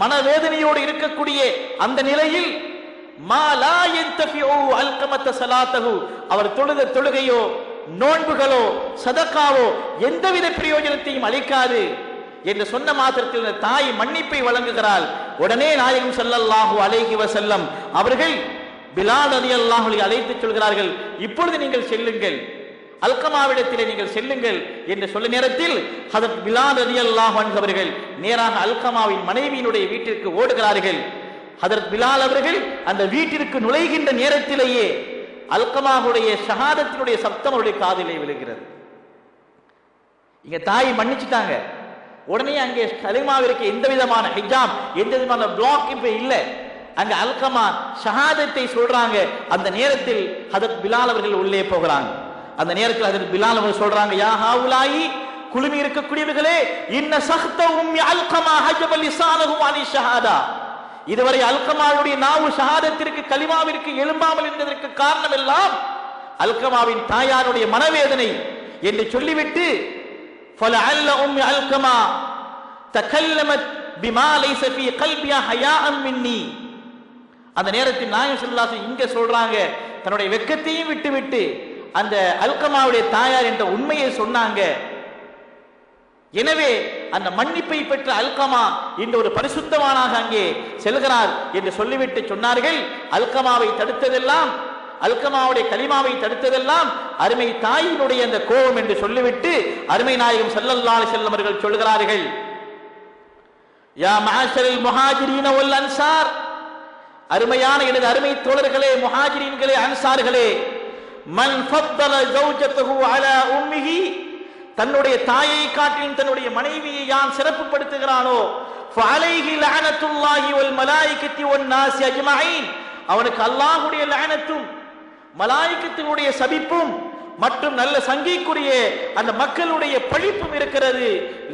[SPEAKER 1] மனவேதனையோடு இருக்கக்கூடிய அந்த நிலையில் மா லா யன்தஃபிஉ அல்கமத்த ஸலாத்தஹு அவர் தொழுத தொழுகையோ நோன்புகளோ சதக்காவோ எந்தவித பிரயோஜனத்தையும் அளிக்காது என்று சொன்ன மாத்திரத்தில் தாய் மன்னிப்பை வழங்குகிறாள். உடனே நாயகம் செல்லல்லாஹோ அலைஹி செல்லம் அவர்கள் பிலால் அலி அன்ஹு அழைத்து சொல்கிறார்கள் இப்பொழுது நீங்கள் செல்லுங்கள். அல்கமாவிடத்திலே நீங்கள் செல்லுங்கள். என்று சொல்ல நேரத்தில் ஹதரத் பிலால் அலி அல்லாஹ் அவர்கள் நேராக அல்கமாவின் மனைவியினுடைய வீட்டிற்கு ஓடுகிறார்கள். ஹதரத் பிலால் அவர்கள் அந்த வீட்டிற்கு நுழைகின்ற நேரத்திலேயே அல்கமாவுடைய ஷஹாதத்தினுடைய சப்தம் அவருடைய காதிலே விழுகிறது. இங்க தாய் மன்னிச்சுட்டாங்க. உடனே அங்கே கலிமாவிற்கு எந்த விதமான ஹிஜாம் எந்த விதமான பிளாக் இப்ப இல்ல. அங்க அல்கமா ஷஹாதத்தை சொல்றாங்க. அந்த நேரத்தில் அதற்கு பிலால் அவர்கள் உள்ளே போகிறாங்க. அந்த நேரத்தில் அதற்கு பிலால் அவர்கள் சொல்றாங்க யா ஹாவுலாயி குழுமி இருக்கக்கூடியவர்களே இன்ன சஹ்தவும் அல்கமா ஹஜப லிசானஹும் அலி ஷஹாதா. இதுவரை அல்கமாவுடைய நாவு ஷஹாதத்திற்கு கலிமாவிற்கு எழும்பாமல் இருந்ததற்கு காரணம் எல்லாம் அல்கமாவின் தாயாருடைய மனவேதனை என்று சொல்லிவிட்டு فلعل ام القما تكلمت بما ليس في قلبها حياء مني அந்த நேரத்தில் நாயம் ஸல்லல்லாஹு அலைஹி இங்க சொல்றாங்க தன்னுடைய வெக்கத்தையும் விட்டு விட்டு அந்த அல்கமாவுடைய தாயார் என்ற உண்மையை சொன்னாங்க எனவே அந்த மன்னிப்பை பெற்ற அல்கமா இன்று ஒரு பரிசுத்தவானாக அங்கே செல்கிறார் என்று சொல்லிவிட்டு சொன்னார்கள். அல்கமாவை தடுத்ததெல்லாம் அல்கமாவுடைய கலிமாவை தடுத்ததெல்லாம் அருமை தாயினுடைய அந்த கோபம் என்று சொல்லிவிட்டு அருமை நாயகம் ஸல்லல்லாஹு செல்லவர்கள் அவர்கள் சொல்கிறார்கள். யா மஹாஷரில் முஹாஜிரீன வல் அன்சார். அருமையான எனது அருமை தோழர்களே முஹாஜிரீன்களே அன்சார்களே மன் ஃபத்தல ஜௌஜத்துஹு அலா உம்மிஹி தன்னுடைய தாயை காட்டிலும் தன்னுடைய மனைவியை யான் சிறப்புப்படுத்துகிறானோ? ஃபஅலைஹி லஅனத்துல்லாஹி வல் மலாயிகத்தி வன் நாசி அஜ்மஈன் அவனுக்கு அல்லாஹ்வுடைய லஅனத்தும் மலாய்க்கத்தினுடைய சபிப்பும் மற்றும் நல்ல சங்கிக்குரிய அந்த மக்களுடைய பழிப்பும் இருக்கிறது.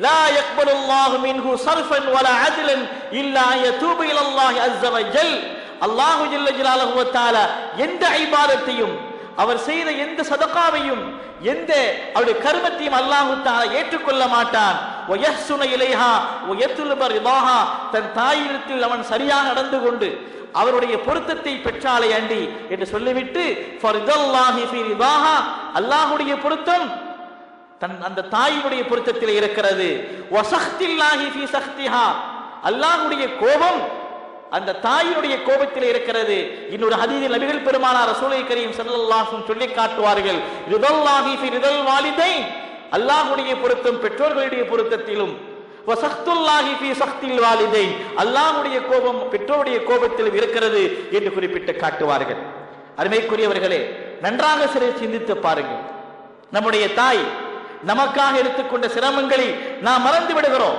[SPEAKER 1] லா யக்பலுல்லாஹு மின்ஹு சர்ஃபன் வல அத்லன் இல்லா யதூபு இலல்லாஹி அஸ்ஸ வஜல். அல்லாஹு ஜல்ல ஜலாலுஹு வ தஆலா எந்த இபாதத்தையும் அவர் செய்த எந்த சதகாவையும் எந்த அவருடைய கர்மத்தையும் அல்லாஹு ஏற்றுக்கொள்ள மாட்டான். தன் தாயிடத்தில் அவன் சரியாக நடந்து கொண்டு அவருடைய பொருத்தத்தை பெற்றாலே அண்டி என்று சொல்லிவிட்டு அல்லாஹுடைய பொருத்தம் தன் அந்த தாயினுடைய பொருத்தத்தில் இருக்கிறது. அல்லாஹுடைய சஹ்திஹா கோபம் அந்த தாயினுடைய கோபத்தில் இருக்கிறது. இன்னொரு ஹதீஸில் நபிகள் பெருமானார் ரசூலை கரீம் ஸல்லல்லாஹு சொல்லி காட்டுவார்கள். ரிதல்லாஹி ஃபீ ரிதல் வாலிதை அல்லாஹ்வுடைய பொருத்தம் பெற்றோர்களுடைய பொருத்தத்திலும். வசக்துல்லாஹி சக்தில் வாலிதை அல்லாஹ்வுடைய கோபம் பெற்றோருடைய கோபத்திலும் இருக்கிறது என்று குறிப்பிட்டு காட்டுவார்கள். அருமைக்குரியவர்களே நன்றாக சிறை சிந்தித்து பாருங்கள். நம்முடைய தாய் நமக்காக எடுத்துக்கொண்ட சிரமங்களை நாம் மறந்து விடுகிறோம்.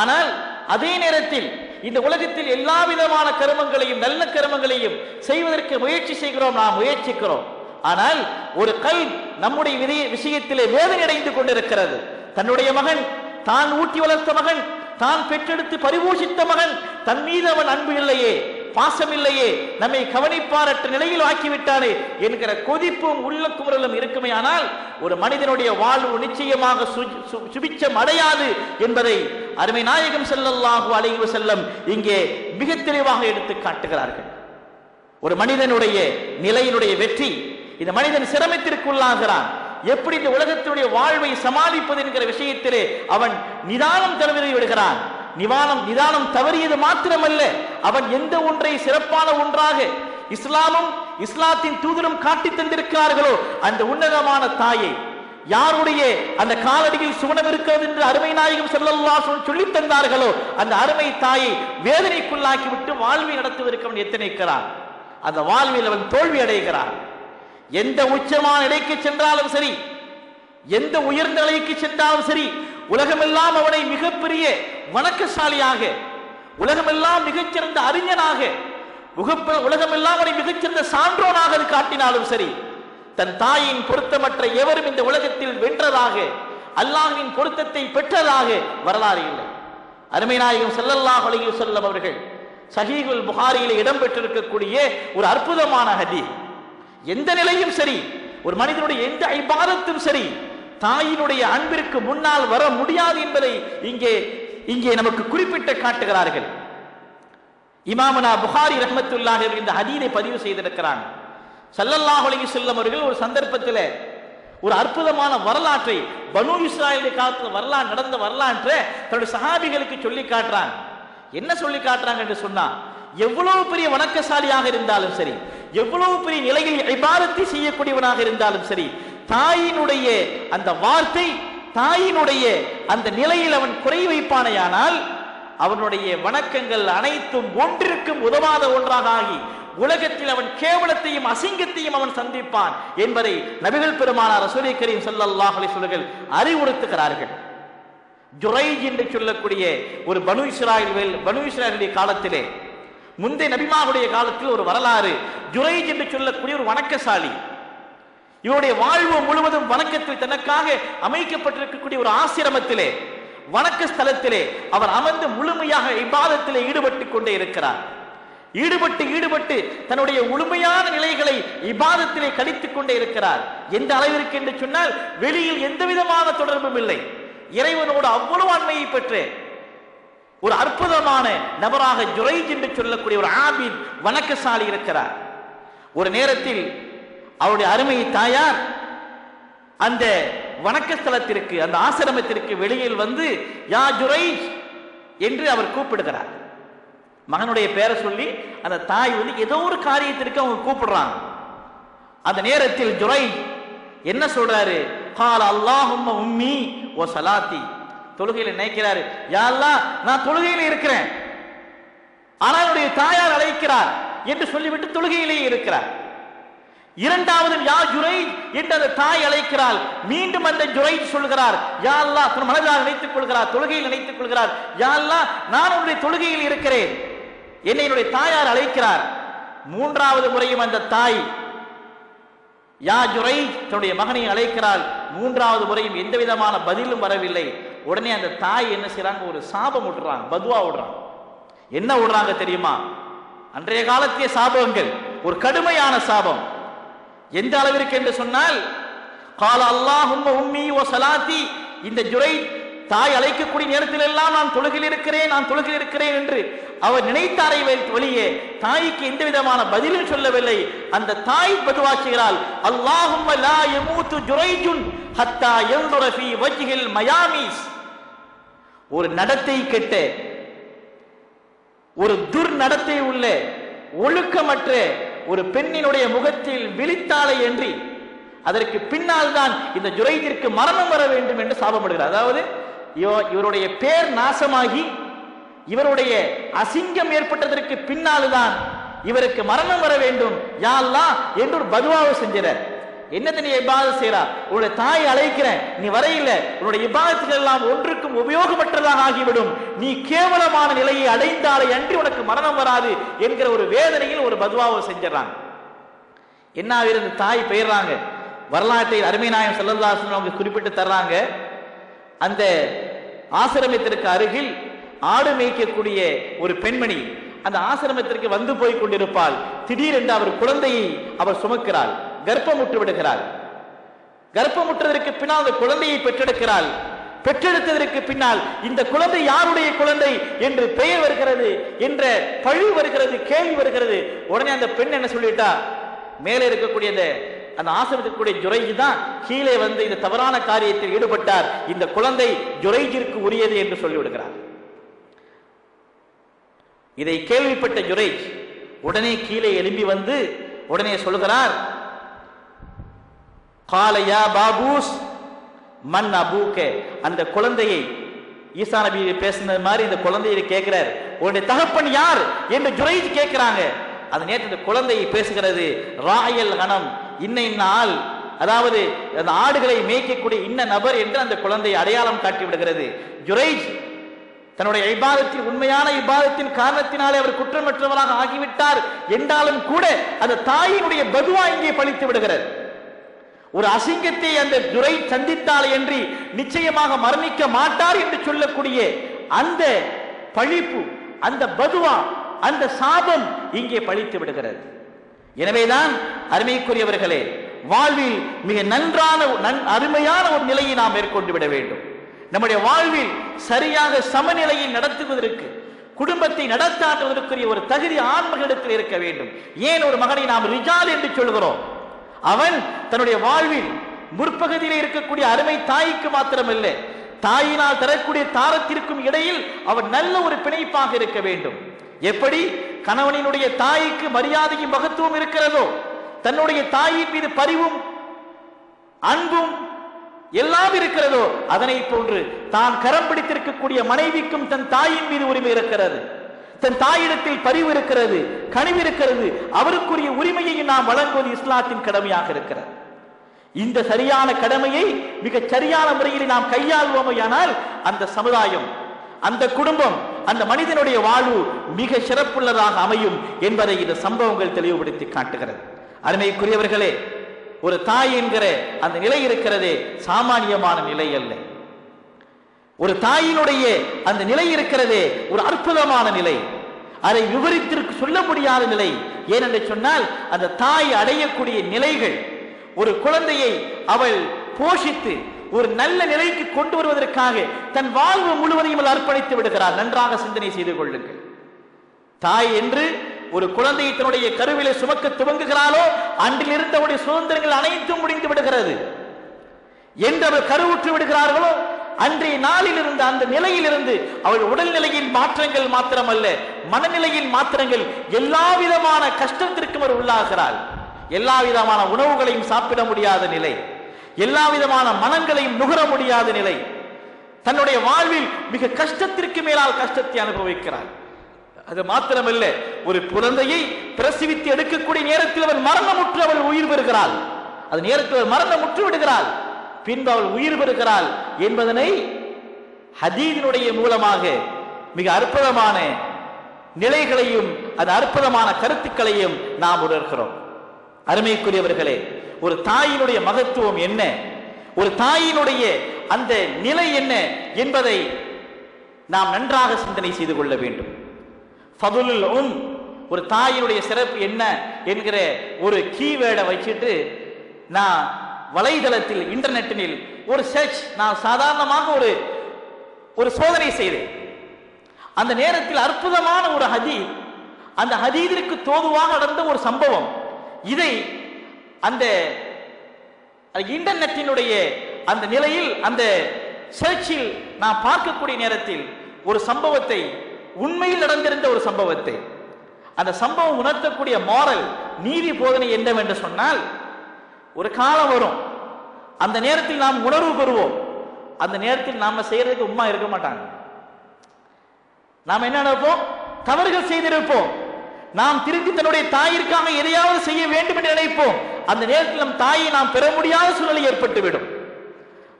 [SPEAKER 1] ஆனால் அதே நேரத்தில் இந்த உலகத்தில் எல்லா விதமான கருமங்களையும் நல்ல கருமங்களையும் செய்வதற்கு முயற்சி செய்கிறோம் நாம் முயற்சிக்கிறோம். ஆனால் ஒரு கல் நம்முடைய விதி- விஷயத்திலே வேதனை அடைந்து கொண்டிருக்கிறது. தன்னுடைய மகன் தான் ஊட்டி வளர்த்த மகன் தான் பெற்றெடுத்து பரிபூஷித்த மகன் தன் மீது அவன் அன்பு இல்லையே. பாசமில்லையே. நம்மை கவனிப்பாரற்ற நிலையில் ஆக்கிவிட்டானே என்கிற கொதிப்பும் உள்ள குமரலும் இருக்குமே ஆனால் ஒரு மனிதனுடைய வாழ்வு நிச்சயமாக சு- சு- சுபிச்சம் அடையாது என்பதை அருமை நாயகம் ஸல்லல்லாஹு அலைஹி வஸல்லம் இங்கே மிக தெளிவாக எடுத்து காட்டுகிறார்கள். ஒரு மனிதனுடைய நிலையினுடைய வெற்றி இந்த மனிதன் சிரமத்திற்குள்ளாகிறான். எப்படி இந்த உலகத்தினுடைய வாழ்வை சமாளிப்பது என்கிற விஷயத்திலே அவன் நிதானம் தவறி விடுகிறான். நிவானம் நிதானம் தவறியது மாத்திரமல்ல. அவன் எந்த ஒன்றை சிறப்பான ஒன்றாக இஸ்லாமும் இஸ்லாத்தின் தூதரும் காட்டி தந்திருக்கிறார்களோ அந்த உன்னதமான தாயை யாருடைய அந்த காலடியில் சுவனம் இருக்கிறது என்று அருமை நாயகம் செல்லல்லாசன் சொல்லி தந்தார்களோ அந்த அருமை தாயை வேதனைக்குள்ளாக்கி விட்டு வாழ்வை நடத்துவதற்கு அவன் எத்தனைக்கிறான்? அந்த வாழ்வில் அவன் தோல்வி அடைகிறான். எந்த உச்சமான நிலைக்கு சென்றாலும் சரி எந்த உயர்ந்த நிலைக்கு சென்றாலும் சரி உலகமெல்லாம் அவனை மிகப்பெரிய வணக்கசாலியாக உலகமெல்லாம் மிகச்சிறந்த அறிஞனாக முகப்ப உலகமெல்லாம் அவரை மிகச்சிறந்த சான்றோனாக அது காட்டினாலும் சரி தன் தாயின் பொருத்தமற்ற எவரும் இந்த உலகத்தில் வென்றதாக அல்லாஹின் பொருத்தத்தை பெற்றதாக வரலாறு இல்லை. அருமை நாயகம் ஸல்லல்லாஹு அலைஹி செல்லம் அவர்கள் சஹீகுல் புகாரியில் இடம்பெற்றிருக்கக்கூடிய ஒரு அற்புதமான ஹதி எந்த நிலையும் சரி ஒரு மனிதனுடைய எந்த ஐபாதத்தும் சரி தாயினுடைய அன்பிற்கு முன்னால் வர முடியாது என்பதை இங்கே இங்கே நமக்கு குறிப்பிட்ட காட்டுகிறார்கள். இமாமனா புகாரி ரஹ்மத்துல்லாஹி இந்த ஹதீதை பதிவு செய்திருக்கிறாங்க சல்லல்லாஹ் அலைஹி செல்லம் அவர்கள் ஒரு சந்தர்ப்பத்தில் ஒரு அற்புதமான வரலாற்றை பனு இஸ்ராயலுடைய காலத்தில் வரலாறு நடந்த வரலாற்றை தன்னுடைய சஹாபிகளுக்கு சொல்லி காட்டுறான். என்ன சொல்லி காட்டுறாங்க என்று சொன்னா எவ்வளவு பெரிய வணக்கசாலியாக இருந்தாலும் சரி எவ்வளவு பெரிய நிலையில் இபாரத்தை செய்யக்கூடியவனாக இருந்தாலும் சரி தாயினுடைய அந்த வார்த்தை தாயினுடைய அந்த நிலையில் அவன் குறை வைப்பானையானால் அவனுடைய வணக்கங்கள் அனைத்தும் ஒன்றிற்கும் உதவாத ஒன்றாக ஆகி உலகத்தில் அவன் கேவலத்தையும் அசிங்கத்தையும் அவன் சந்திப்பான் என்பதை நபிகள் பெருமானார் ரசூலை கரீம் ஸல்லல்லாஹு அலைஹி அறிவுறுத்துகிறார்கள். ஜுரை என்று சொல்லக்கூடிய ஒரு பனு இஸ்ராயில் பனு இஸ்ராயலுடைய காலத்திலே முந்தைய நபிமாவுடைய காலத்தில் ஒரு வரலாறு ஜுரைஜ் என்று சொல்லக்கூடிய ஒரு வணக்கசாலி இவருடைய வாழ்வு முழுவதும் வணக்கத்தில் தனக்காக அமைக்கப்பட்டிருக்கக்கூடிய ஒரு ஆசிரமத்திலே வணக்க ஸ்தலத்திலே அவர் அமர்ந்து முழுமையாக இபாதத்திலே ஈடுபட்டு கொண்டே இருக்கிறார். ஈடுபட்டு ஈடுபட்டு தன்னுடைய முழுமையான நிலைகளை இபாதத்திலே கழித்துக் கொண்டே இருக்கிறார். எந்த அளவிற்கு என்று சொன்னால் வெளியில் எந்த விதமான தொடர்பும் இல்லை. இறைவனோடு அவ்வளவு அண்மையை பெற்று ஒரு அற்புதமான நபராக ஜுரைஜ் என்று சொல்லக்கூடிய ஒரு ஆபின் வணக்கசாலி இருக்கிறார். ஒரு நேரத்தில் அவருடைய அருமை தாயார் அந்த வணக்கஸ்தலத்திற்கு அந்த ஆசிரமத்திற்கு வெளியில் வந்து யா ஜுரை என்று அவர் கூப்பிடுகிறார். மகனுடைய பேரை சொல்லி அந்த தாய் வந்து ஏதோ ஒரு காரியத்திற்கு அவங்க கூப்பிடுறாங்க. அந்த நேரத்தில் ஜுரை என்ன சொல்றாரு? கால் அல்லாஹும் உம்மி ஓ சலாத்தி. தொழுகையில் நினைக்கிறாரு யா நான் தொழுகையில் இருக்கிறேன். ஆனால் என்னுடைய தாயார் அழைக்கிறார் என்று சொல்லிவிட்டு தொழுகையிலேயே இருக்கிறார். இரண்டாவது யா ஜுரை என்று அந்த தாய் அழைக்கிறாள். மீண்டும் அந்த ஜுரை சொல்கிறார் யா அல்லா தன் மனதாக நினைத்துக் கொள்கிறார் தொழுகையில் நினைத்துக் கொள்கிறார். யா அல்லா நான் உன்னுடைய தொழுகையில் இருக்கிறேன். என்னை என்னுடைய தாயார் அழைக்கிறார். மூன்றாவது முறையும் அந்த தாய் யா ஜுரை தன்னுடைய மகனை அழைக்கிறாள். மூன்றாவது முறையும் எந்த விதமான பதிலும் வரவில்லை. உடனே அந்த தாய் என்ன செய்யறாங்க ஒரு சாபம் விடுறாங்க பதுவா விடுறாங்க என்ன விடுறாங்க தெரியுமா? அன்றைய காலத்திய சாபங்கள் ஒரு கடுமையான சாபம். எந்த அளவிற்கு என்று சொன்னால் கால அல்லாஹும் உம்மி ஓ சலாத்தி. இந்த ஜுரை தாய் அழைக்கக்கூடிய நேரத்தில் எல்லாம் நான் தொழுகில் இருக்கிறேன் நான் தொழுகில் இருக்கிறேன் என்று அவர் நினைத்தாரை வழியே தாய்க்கு எந்த விதமான பதிலும் சொல்லவில்லை. அந்த தாய் பதுவாச்சுகிறாள் அல்லாஹும் லா யமூத்து ஜுரைஜுன் ஹத்தா யன்துர ஃபீ வஜ்ஹில் மயாமீஸ். ஒரு நடத்தை கெட்ட ஒரு துர் நடத்தை உள்ள ஒழுக்கமற்ற ஒரு பெண்ணினுடைய முகத்தில் விழித்தாலே என்று அதற்கு பின்னால் தான் இந்த ஜுரைதிற்கு மரணம் வர வேண்டும் என்று சாபமிடுகிறார் அதாவது இவருடைய பேர் நாசமாகி இவருடைய அசிங்கம் ஏற்பட்டதற்கு பின்னால் தான் இவருக்கு மரணம் வர வேண்டும். யா என்று ஒரு பதுவாவை செஞ்சிறார். என்னத்தை நீ இபாத செய்யறா உன்னுடைய தாய் அழைக்கிறேன். நீ வரையில உன்னுடைய இபாதத்துகள் எல்லாம் ஒன்றுக்கும் உபயோகமற்றதாக ஆகிவிடும். நீ கேவலமான நிலையை அடைந்தாலே அன்றி உனக்கு மரணம் வராது என்கிற ஒரு வேதனையில் ஒரு பதுவாவை செஞ்சிடறாங்க. என்ன ஆகிறது தாய் பெயர்றாங்க. வரலாற்றை அருமை நாயம் செல்லல்லாசன் அவங்க குறிப்பிட்டு தர்றாங்க. அந்த ஆசிரமத்திற்கு அருகில் ஆடு மேய்க்கக்கூடிய ஒரு பெண்மணி அந்த ஆசிரமத்திற்கு வந்து போய் கொண்டிருப்பாள். திடீரென்று அவர் குழந்தையை அவர் சுமக்கிறாள். கர்ப்பமுற்று விடுகிறாள் கர்ப்பமுற்றதற்கு பின்னால் அந்த குழந்தையை பெற்றெடுக்கிறாள். பெற்றெடுத்ததற்கு பின்னால் இந்த குழந்தை யாருடைய குழந்தை என்று பெயர் வருகிறது என்ற பழி வருகிறது கேள்வி வருகிறது. உடனே அந்த பெண் என்ன சொல்லிட்டா? மேலே இருக்கக்கூடிய அந்த அந்த ஆசிரமத்துக்குரிய ஜுரைஜி தான் கீழே வந்து இந்த தவறான காரியத்தில் ஈடுபட்டார். இந்த குழந்தை ஜுரைஜிற்கு உரியது என்று சொல்லிவிடுகிறார். இதை கேள்விப்பட்ட ஜுரைஜ் உடனே கீழே எழும்பி வந்து உடனே சொல்கிறார் காலையா பாபூஸ் மன் அபூக்கே. அந்த குழந்தையை ஈசா நபி பேசினது மாதிரி இந்த குழந்தையை கேட்கிறார். உன்னுடைய தகப்பன் யார் என்று ஜுரைஜ் கேட்கிறாங்க. அது நேற்று இந்த குழந்தையை பேசுகிறது. ராயல் கணம் இன்ன இன்ன ஆள் அதாவது அந்த ஆடுகளை மேய்க்கக்கூடிய இன்ன நபர் என்று அந்த குழந்தையை அடையாளம் காட்டி விடுகிறது. ஜுரைஜ் தன்னுடைய இபாதத்தின் உண்மையான இபாதத்தின் காரணத்தினாலே அவர் குற்றமற்றவராக ஆகிவிட்டார். என்றாலும் கூட அந்த தாயினுடைய பதுவா இங்கே பழித்து விடுகிறது ஒரு அசிங்கத்தை அந்த துரை சந்தித்தால் என்று நிச்சயமாக மரணிக்க மாட்டார் என்று சொல்லக்கூடிய அந்த பழிப்பு அந்த பதுவா அந்த சாபம் இங்கே பழித்து விடுகிறது. எனவேதான் அருமைக்குரியவர்களே வாழ்வில் மிக நன்றான நன்- அருமையான ஒரு நிலையை நாம் மேற்கொண்டு விட வேண்டும். நம்முடைய வாழ்வில் சரியாக சமநிலையை நடத்துவதற்கு குடும்பத்தை நடத்தாட்டுவதற்குரிய ஒரு தகுதி ஆண்மகளிடத்தில் இருக்க வேண்டும். ஏன் ஒரு மகனை நாம் ரிஜால் என்று சொல்கிறோம்? அவன் தன்னுடைய வாழ்வில் முற்பகுதியில் இருக்கக்கூடிய அருமை தாய்க்கு மாத்திரமல்ல தாயினால் தரக்கூடிய தாரத்திற்கும் இடையில் அவன் நல்ல ஒரு பிணைப்பாக இருக்க வேண்டும். எப்படி? கணவனினுடைய தாய்க்கு மரியாதையும் மகத்துவம் இருக்கிறதோ தன்னுடைய தாயின் மீது பரிவும் அன்பும் எல்லாம் இருக்கிறதோ அதனை போன்று தான் கரம் பிடித்திருக்கக்கூடிய மனைவிக்கும் தன் தாயின் மீது உரிமை இருக்கிறது. தன் தாயிடத்தில் பரிவு இருக்கிறது கனிவு இருக்கிறது அவருக்குரிய உரிமையை நாம் வழங்குவது இஸ்லாத்தின் கடமையாக இருக்கிறது. இந்த சரியான கடமையை மிக சரியான முறையில் நாம் கையாள்வோமையானால் அந்த சமுதாயம் அந்த குடும்பம் அந்த மனிதனுடைய வாழ்வு மிக சிறப்புள்ளதாக அமையும் என்பதை இந்த சம்பவங்கள் தெளிவுபடுத்தி காட்டுகிறது. அருமைக்குரியவர்களே ஒரு தாய் என்கிற அந்த நிலை இருக்கிறதே சாமானியமான நிலை அல்ல. ஒரு தாயினுடைய அந்த நிலை இருக்கிறதே ஒரு அற்புதமான நிலை. அதை விவரித்திற்கு சொல்ல முடியாத நிலை. ஏனென்று சொன்னால் அந்த தாய் அடையக்கூடிய நிலைகள் ஒரு குழந்தையை அவள் போஷித்து ஒரு நல்ல நிலைக்கு கொண்டு வருவதற்காக தன் வாழ்வு முழுவதையும் அர்ப்பணித்து விடுகிறார் நன்றாக சிந்தனை செய்து கொள்ளுங்கள். தாய் என்று ஒரு குழந்தையை தன்னுடைய கருவிலை சுமக்க துவங்குகிறாளோ அன்றிலிருந்து அவருடைய சுதந்திரங்கள் அனைத்தும் முடிந்து விடுகிறது. என்று அவர் கருவுற்று விடுகிறார்களோ அன்றைய நாளில் இருந்து அந்த நிலையிலிருந்து அவள் உடல்நிலையின் மாற்றங்கள் மாத்திரமல்ல மனநிலையின் மாற்றங்கள் எல்லா விதமான கஷ்டத்திற்கும் அவர் உள்ளாகிறாள். எல்லா விதமான உணவுகளையும் சாப்பிட முடியாத நிலை எல்லா விதமான மனங்களையும் நுகர முடியாத நிலை. தன்னுடைய வாழ்வில் மிக கஷ்டத்திற்கு மேலால் கஷ்டத்தை அனுபவிக்கிறார் அது மாத்திரமல்ல ஒரு குழந்தையை பிரசவித்து எடுக்கக்கூடிய நேரத்தில் அவர் மரணமுற்று அவள் உயிர் பெறுகிறாள். அது நேரத்தில் அவர் மரணமுற்று விடுகிறாள். பின்பு அவள் உயிர் பெறுகிறாள் என்பதனை ஹதீதினுடைய மூலமாக மிக அற்புதமான நிலைகளையும் அது அற்புதமான கருத்துக்களையும் நாம் உணர்கிறோம். அருமைக்குரியவர்களே ஒரு தாயினுடைய மகத்துவம் என்ன? ஒரு தாயினுடைய அந்த நிலை என்ன என்பதை நாம் நன்றாக சிந்தனை செய்து கொள்ள வேண்டும். ஃபதுலுல் உம் ஒரு தாயினுடைய சிறப்பு என்ன என்கிற ஒரு கீவேர்டை வச்சுட்டு நான் வலைதளத்தில் இன்டர்நெட்டினில் ஒரு சர்ச் நான் சாதாரணமாக ஒரு ஒரு சோதனை செய்தேன். அந்த நேரத்தில் அற்புதமான ஒரு ஹதீத் அந்த ஹதீதிற்கு தோதுவாக நடந்த ஒரு சம்பவம். இதை அந்த இன்டர்நெட்டினுடைய அந்த நிலையில் அந்த சர்ச்சில் நான் பார்க்கக்கூடிய நேரத்தில் ஒரு சம்பவத்தை உண்மையில் நடந்திருந்த ஒரு சம்பவத்தை. அந்த சம்பவம் உணர்த்தக்கூடிய மாரல் நீதி போதனை என்னவென்று சொன்னால் ஒரு காலம் வரும். அந்த நேரத்தில் நாம் உணர்வு பெறுவோம். அந்த நேரத்தில் நாம செய்யறதுக்கு உண்மை இருக்க மாட்டாங்க. நாம் என்ன நினைப்போம்? தவறுகள் செய்திருப்போம். நாம் திரும்பி தன்னுடைய தாயிற்காக எதையாவது செய்ய வேண்டும் என்று நினைப்போம். அந்த நேரத்தில் நம் தாயை நாம் பெற முடியாத சூழ்நிலை ஏற்பட்டுவிடும்.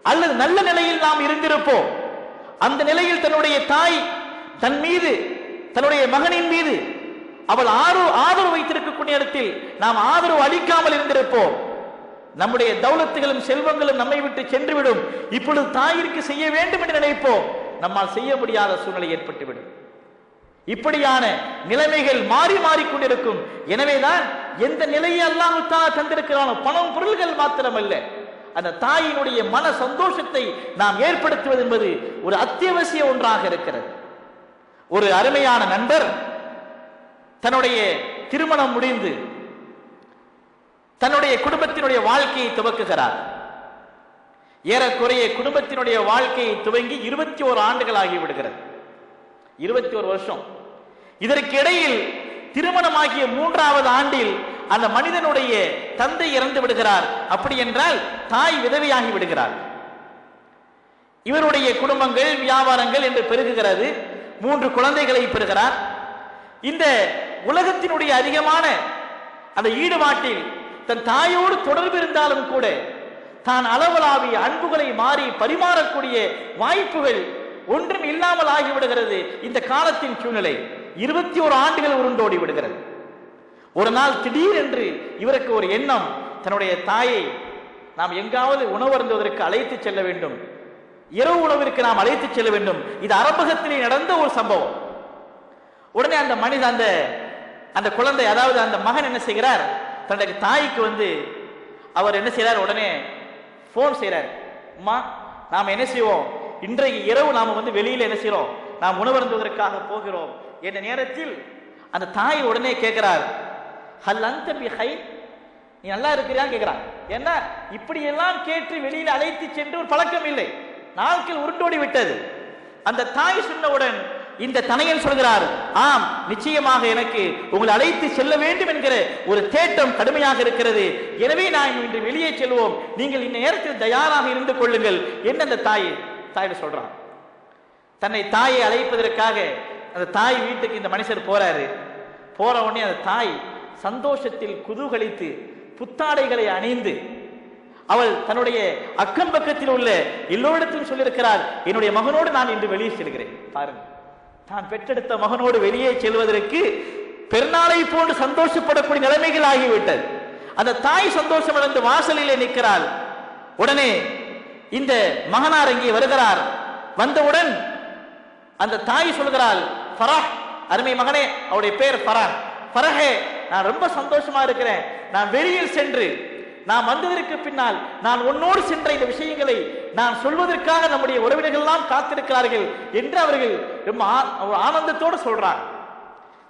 [SPEAKER 1] அல்லது நல்ல நிலையில் நாம் இருந்திருப்போம். அந்த நிலையில் தன்னுடைய தாய் தன் மீது தன்னுடைய மகனின் மீது அவள் ஆறு ஆதரவு வைத்திருக்கக்கூடிய இடத்தில் நாம் ஆதரவு அளிக்காமல் இருந்திருப்போம். நம்முடைய தௌலத்துகளும் செல்வங்களும் நம்மை விட்டு சென்றுவிடும். இப்பொழுது தாயிற்கு செய்ய வேண்டும் என்று நினைப்போம். நம்மால் செய்ய முடியாத சூழ்நிலை ஏற்பட்டுவிடும். இப்படியான நிலைமைகள் மாறி மாறிக்கொண்டிருக்கும் எனவேதான் எந்த நிலையை அல்லாஹ் தாலா தந்திருக்கிறானோ பணம் பொருள்கள் மாத்திரமல்ல. அந்த தாயினுடைய மன சந்தோஷத்தை நாம் ஏற்படுத்துவது என்பது ஒரு அத்தியாவசிய ஒன்றாக இருக்கிறது. ஒரு அருமையான நண்பர் தன்னுடைய திருமணம் முடிந்து தன்னுடைய குடும்பத்தினுடைய வாழ்க்கையை துவக்குகிறார். ஏறக்குறைய குடும்பத்தினுடைய வாழ்க்கையை துவங்கி இருபத்தி ஓரு ஆண்டுகள் ஆகிவிடுகிறது இருபத்தி ஒரு வருஷம். இதற்கு இடையில் திருமணமாகிய மூன்றாவது ஆண்டில் அந்த மனிதனுடைய தந்தை இறந்து விடுகிறார். அப்படி என்றால் தாய் விதவையாகி விடுகிறார் இவருடைய குடும்பங்கள் வியாபாரங்கள் என்று பெருகுகிறது. மூன்று குழந்தைகளை பெறுகிறார். இந்த உலகத்தினுடைய அதிகமான அந்த ஈடுபாட்டில் தன் தாயோடு தொடர்பு இருந்தாலும் கூட தான் அளவலாவிய அன்புகளை மாறி பரிமாறக்கூடிய வாய்ப்புகள் ஒன்றும் இல்லாமல் ஆகிவிடுகிறது இந்த காலத்தின் சூழ்நிலை. இருபத்தி ஒரு ஆண்டுகள் உருண்டோடி விடுகிறது. ஒரு நாள் திடீரென்று இவருக்கு ஒரு எண்ணம் தன்னுடைய தாயை நாம் எங்காவது உணவருந்துவதற்கு அழைத்து செல்ல வேண்டும். இரவு உணவிற்கு நாம் அழைத்து செல்ல வேண்டும். இது அரபகத்திலே நடந்த ஒரு சம்பவம். உடனே அந்த மனித அந்த அந்த குழந்தை அதாவது அந்த மகன் என்ன செய்கிறார்? தன்னுடைய தாய்க்கு வந்து அவர் என்ன செய்கிறார் உடனே ஃபோன் செய்கிறார் அம்மா நாம் என்ன செய்வோம்? இன்றைக்கு இரவு நாம் வந்து வெளியில் என்ன செய்கிறோம் நாம் உணவருந்துவதற்காக போகிறோம். என்ற நேரத்தில் அந்த தாய் உடனே கேட்கிறார் ஹல் அந்த ஹை நீ நல்லா இருக்கிறியான்னு கேட்கிறான். ஏன்னா இப்படி எல்லாம் கேட்டு வெளியில் அழைத்து சென்று ஒரு பழக்கம் இல்லை. நாட்கள் உருண்டோடி விட்டது அந்த தாய் சொன்னவுடன் இந்த தனையன் சொல்கிறார் ஆம் நிச்சயமாக எனக்கு உங்களை அழைத்து செல்ல வேண்டும் என்கிற ஒரு தேட்டம் கடுமையாக இருக்கிறது. எனவே நான் இன்று வெளியே செல்வோம். நீங்கள் இந்த நேரத்தில் தயாராக இருந்து கொள்ளுங்கள். என்ன அந்த தாய்? தாயிட சொல்றான் தன்னை தாயை அழைப்பதற்காக அந்த தாய் வீட்டுக்கு இந்த மனுஷர் போறாரு. போற உடனே அந்த தாய் சந்தோஷத்தில் குதூகலித்து புத்தாடைகளை அணிந்து அவள் தன்னுடைய அக்கம் பக்கத்தில் உள்ள எல்லோரிடத்திலும் சொல்லியிருக்கிறார் என்னுடைய மகனோடு நான் இன்று வெளியே செல்கிறேன். பாருங்கள் தான் பெற்றெடுத்த மகனோடு வெளியே செல்வதற்கு பெருநாளை போன்று சந்தோஷப்படக்கூடிய நிலைமைகள் ஆகிவிட்டது அந்த தாய் சந்தோஷம் அடைந்து வாசலிலே நிற்கிறாள். உடனே இந்த மகனார் இங்கே வருகிறார். வந்தவுடன் அந்த தாய் சொல்கிறாள் ஃபராஹ் அருமை மகனே அவருடைய பேர் ஃபராஹ். ஃபரஹே நான் ரொம்ப சந்தோஷமா இருக்கிறேன். நான் வெளியில் சென்று நான் வந்ததற்கு பின்னால் நான் உன்னோடு சென்ற இந்த விஷயங்களை நான் சொல்வதற்காக நம்முடைய உறவினர்கள்லாம் காத்திருக்கிறார்கள் என்று அவர்கள் ரொம்ப ஆ- ஒரு ஆனந்தத்தோடு சொல்றார்.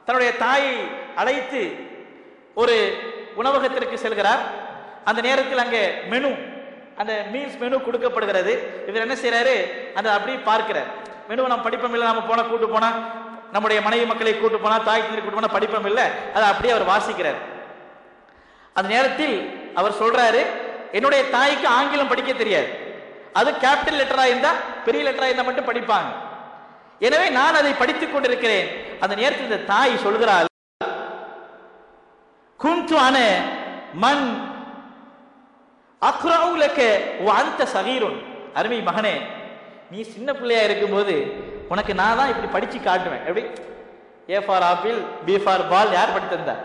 [SPEAKER 1] தன்னுடைய தாயை அழைத்து ஒரு உணவகத்திற்கு செல்கிறார். அந்த நேரத்தில் அங்கே மெனு அந்த மீல்ஸ் மெனு கொடுக்கப்படுகிறது. இவர் என்ன செய்யறாரு அந்த அப்படியே பார்க்கிறார். மெனுவை நம்ம படிப்போம் இல்லை நம்ம போனால் கூட்டு போனால் நம்முடைய மனைவி மக்களை கூட்டு போனால் தாய் தந்தை கூட்டு போனால் படிப்போம் இல்லை அதை அப்படியே அவர் வாசிக்கிறார். அந்த நேரத்தில் அவர் சொல்றாரு என்னுடைய தாய்க்கு ஆங்கிலம் படிக்க தெரியாது. அது கேபிட்டல் லெட்டரா இருந்தா பெரிய லெட்டரா இருந்தா மட்டும் படிப்பாங்க. எனவே நான் அதை படித்துக் கொண்டிருக்கிறேன். அந்த நேரத்தில் இந்த தாய் சொல்கிறாள் குந்து அன மன் அக்ரவுலக்க அந்த சகீரன். அருமை மகனே நீ சின்ன பிள்ளையா இருக்கும்போது உனக்கு நான் தான் இப்படி படிச்சு காட்டுவேன். எப்படி? A for apple B for ball யார் படித்திருந்தா?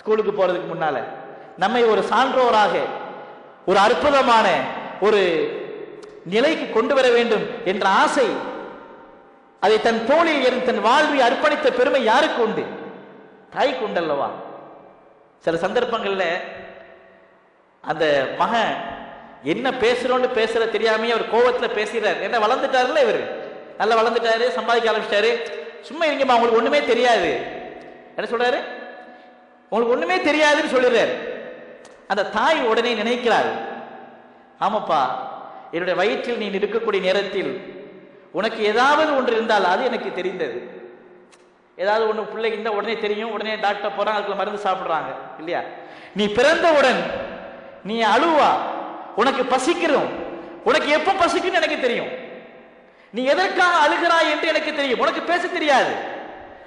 [SPEAKER 1] ஸ்கூலுக்கு போறதுக்கு முன்னால. நம்மை ஒரு சான்றோராக ஒரு அற்புதமான ஒரு நிலைக்கு கொண்டு வர வேண்டும் என்ற ஆசை அதை தன் தோழியில் இருந்து தன் வாழ்வை அர்ப்பணித்த பெருமை யாருக்கு உண்டு? தாய்க்கு உண்டல்லவா? சில சந்தர்ப்பங்கள்ல அந்த மகன் என்ன பேசுறோன்னு பேசுற தெரியாமையே அவர் கோவத்தில் பேசுகிறார் என்ன வளர்ந்துட்டாருல்ல இவர்? நல்லா வளர்ந்துட்டாரு சம்பாதிக்க ஆரம்பிச்சிட்டாரு. சும்மா இருங்கம்மா உங்களுக்கு ஒண்ணுமே தெரியாது. என்ன சொல்றாரு? உங்களுக்கு ஒண்ணுமே தெரியாதுன்னு சொல்லிடுறாரு. அந்த தாய் உடனே நினைக்கிறார் ஆமாப்பா என்னுடைய வயிற்றில் நீ இருக்கக்கூடிய நேரத்தில் உனக்கு ஏதாவது ஒன்று இருந்தால் அது எனக்கு தெரிந்தது. ஏதாவது ஒன்று பிள்ளைக்கு இருந்தால் உடனே தெரியும் உடனே டாக்டர் போகிறாங்க அதுக்குள்ள மருந்து சாப்பிட்றாங்க இல்லையா? நீ பிறந்தவுடன் நீ அழுவா உனக்கு பசிக்கிறோம். உனக்கு எப்போ பசிக்குன்னு எனக்கு தெரியும். நீ எதற்காக அழுகிறாய் என்று எனக்கு தெரியும். உனக்கு பேச தெரியாது.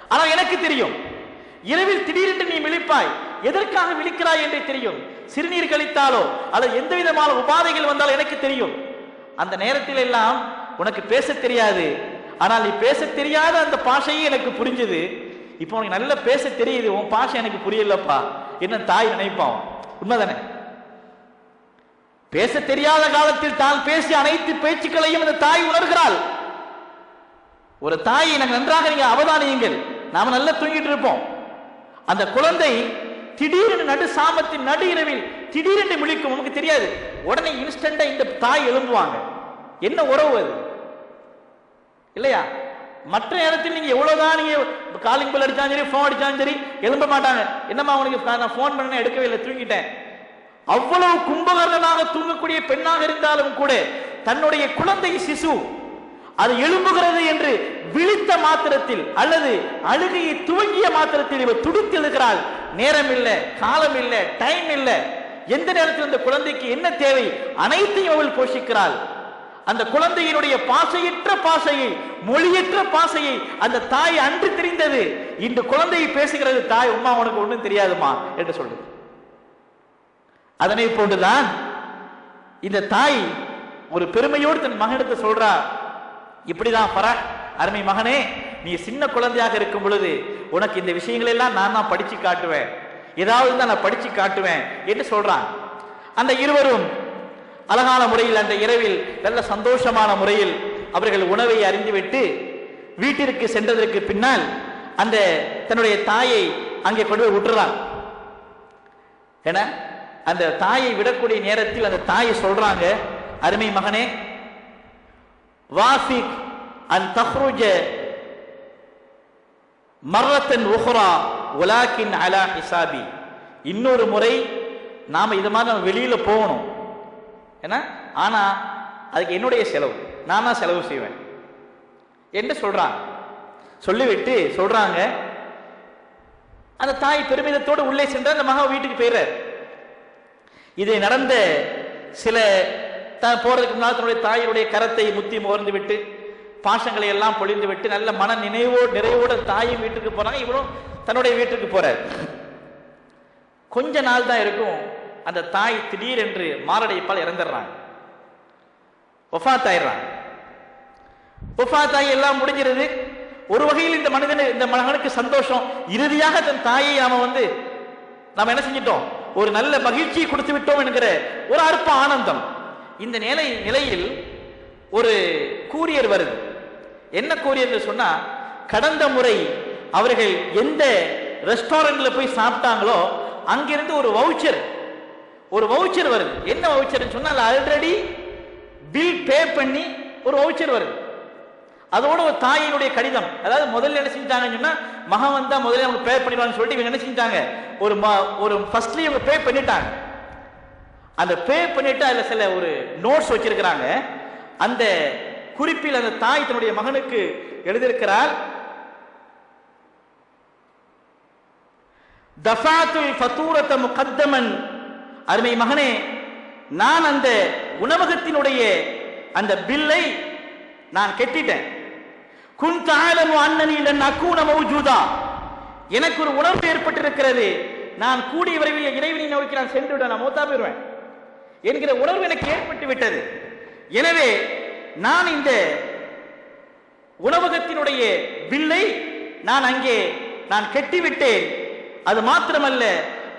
[SPEAKER 1] ஆனால் எனக்கு தெரியும். இரவில் திடீரென்று நீ விழிப்பாய் எதற்காக விழிக்கிறாய் என்று தெரியும். சிறுநீர் கழித்தாலோ அல்லது எந்த விதமான உபாதைகள் வந்தாலும் எனக்கு தெரியும். அந்த நேரத்தில் எல்லாம் உனக்கு பேச தெரியாது. ஆனால் நீ பேச தெரியாத அந்த பாஷையே எனக்கு புரிஞ்சுது. இப்போ உனக்கு நல்லா பேச தெரியுது. உன் பாஷை எனக்கு புரியலப்பா. என்ன தாய் நினைப்பான்? உண்மைதானே? பேச தெரியாத காலத்தில் தான் பேசிய அனைத்து பேச்சுக்களையும் இந்த தாய் உணர்கிறாள். ஒரு தாயை எனக்கு நன்றாக நீங்க அவதானியுங்கள். நாம நல்லா தூங்கிட்டு இருப்போம். அந்த குழந்தை திடீரென்று நடு சாமத்தின் நடு இரவில் திடீரென்று விழிக்கும் நமக்கு தெரியாது. உடனே இன்ஸ்டண்டா இந்த தாய் எழும்புவாங்க என்ன உறவு அது? இல்லையா? மற்ற நேரத்தில் நீங்க எவ்வளவுதான் நீங்க காலிங் பில் அடிச்சாலும் சரி போன் அடிச்சாலும் சரி எழும்ப மாட்டாங்க. என்னம்மா உனக்கு நான் போன் பண்ண எடுக்கவே இல்லை தூங்கிட்டேன். அவ்வளவு கும்பகர்ணனாக தூங்கக்கூடிய பெண்ணாக இருந்தாலும் கூட தன்னுடைய குழந்தை சிசு அது எழும்புகிறது என்று விழித்த மாத்திரத்தில் அல்லது அழுகையை துவங்கிய மாத்திரத்தில் இவர் துடித்து எழுகிறாள் நேரம் இல்லை காலம் இல்லை டைம் இல்லை எந்த நேரத்தில் இந்த குழந்தைக்கு என்ன தேவை அனைத்தையும் அவள் போஷிக்கிறாள். அந்த குழந்தையினுடைய பாசையற்ற பாசையை மொழியற்ற பாசையை அந்த தாய் அன்று தெரிந்தது. இன்று குழந்தையை பேசுகிறது தாய் உமா உனக்கு ஒண்ணும் தெரியாதுமா என்று சொல்லுது. அதனை போன்றுதான் இந்த தாய் ஒரு பெருமையோடு தன் மகனிடத்தை சொல்றா இப்படிதான் பரா. அருமை மகனே நீ சின்ன குழந்தையாக இருக்கும் பொழுது உனக்கு இந்த விஷயங்கள் எல்லாம் நான் தான் படிச்சு காட்டுவேன். ஏதாவது தான் நான் படிச்சு காட்டுவேன் என்று சொல்றான். அந்த இருவரும் அழகான முறையில் அந்த இரவில் நல்ல சந்தோஷமான முறையில் அவர்கள் உணவை அறிந்துவிட்டு வீட்டிற்கு சென்றதற்கு பின்னால் அந்த தன்னுடைய தாயை அங்கே கொண்டு போய் விட்டுறான். என அந்த தாயை விடக்கூடிய நேரத்தில் அந்த தாயை சொல்றாங்க அருமை மகனே வாஃபிக் அன் تخرج மர்ரத்தன் உஹ்ரா உலாக்கின் அலா ஹிசாபி. இன்னொரு முறை நாம் இது மாதிரி நம்ம வெளியில் போகணும். ஏன்னா ஆனால் அதுக்கு என்னுடைய செலவு. நான் தான் செலவு செய்வேன். என்று சொல்கிறாங்க சொல்லிவிட்டு சொல்கிறாங்க அந்த தாய் பெருமிதத்தோடு உள்ளே சென்று அந்த மகா வீட்டுக்கு போயிடுறார். இது நடந்த சில த- போறதுக்கு முன்னால் தன்னுடைய தாயினுடைய கரத்தை முத்தி முகர்ந்து விட்டு பாசங்களை எல்லாம் பொழிந்து விட்டு நல்ல மன நினைவோடு நிறைவோடு தாயும் வீட்டுக்கு போறாங்க. இவரும் தன்னுடைய வீட்டுக்கு போறார். கொஞ்ச நாள் தான் இருக்கும். அந்த தாய் திடீரென்று மாரடைப்பால் இறந்துடுறாங்க. ஒஃபாத் ஆயிடுறாங்க ஒஃபாத் ஆகி எல்லாம் முடிஞ்சிருது. ஒரு வகையில் இந்த மனிதன் இந்த மகனுக்கு சந்தோஷம். இறுதியாக தன் தாயை அவன் வந்து நாம் என்ன செஞ்சிட்டோம்? ஒரு நல்ல மகிழ்ச்சியை கொடுத்து விட்டோம் என்கிற ஒரு அற்ப ஆனந்தம். இந்த நிலை நிலையில் ஒரு கூரியர் வருது. என்ன கூரியர் சொன்னா கடந்த முறை அவர்கள் எந்த ரெஸ்டாரண்ட்ல போய் சாப்பிட்டாங்களோ அங்கிருந்து ஒரு வவுச்சர் ஒரு வவுச்சர் வருது. என்ன வவுச்சர்னு சொன்னா ஆல்ரெடி பில் பே பண்ணி ஒரு வவுச்சர் வருது. அதோட ஒரு தாயினுடைய கடிதம். அதாவது முதல்ல என்ன செஞ்சாங்கன்னு சொன்னா மகன் வந்தா முதல்ல அவங்க பே பண்ணிடுவாங்கன்னு சொல்லிட்டு இவங்க என்ன செஞ்சாங்க? ஒரு ஒரு ஃபர்ஸ்ட்லயே இவங்க பே பண்ணிட்டாங்க. அந்த பே பண்ணிட்டு அதில் சில ஒரு நோட்ஸ் வச்சிருக்கிறாங்க. அந்த குறிப்பில் அந்த தாய் தன்னுடைய மகனுக்கு எழுதியிருக்கிறார் தஃபாத்துல் ஃபத்தூரத்த முகத்தமன். அருமை மகனே நான் அந்த உணவகத்தினுடைய அந்த பில்லை நான் கெட்டிட்டேன். குன் தாழமு அண்ணனி லன் அக்கூன மௌஜூதா. எனக்கு ஒரு உணர்வு ஏற்பட்டிருக்கிறது. நான் கூடிய விரைவில் இறைவனை நோக்கி நான் சென்று விட நான் மூத்தா போயிடுவேன் என்கிற உணர்வு எனக்கு ஏற்பட்டு விட்டது. எனவே நான் இந்த உணவகத்தினுடைய பில்லை நான் அங்கே நான் கெட்டிவிட்டேன். அது மாத்திரமல்ல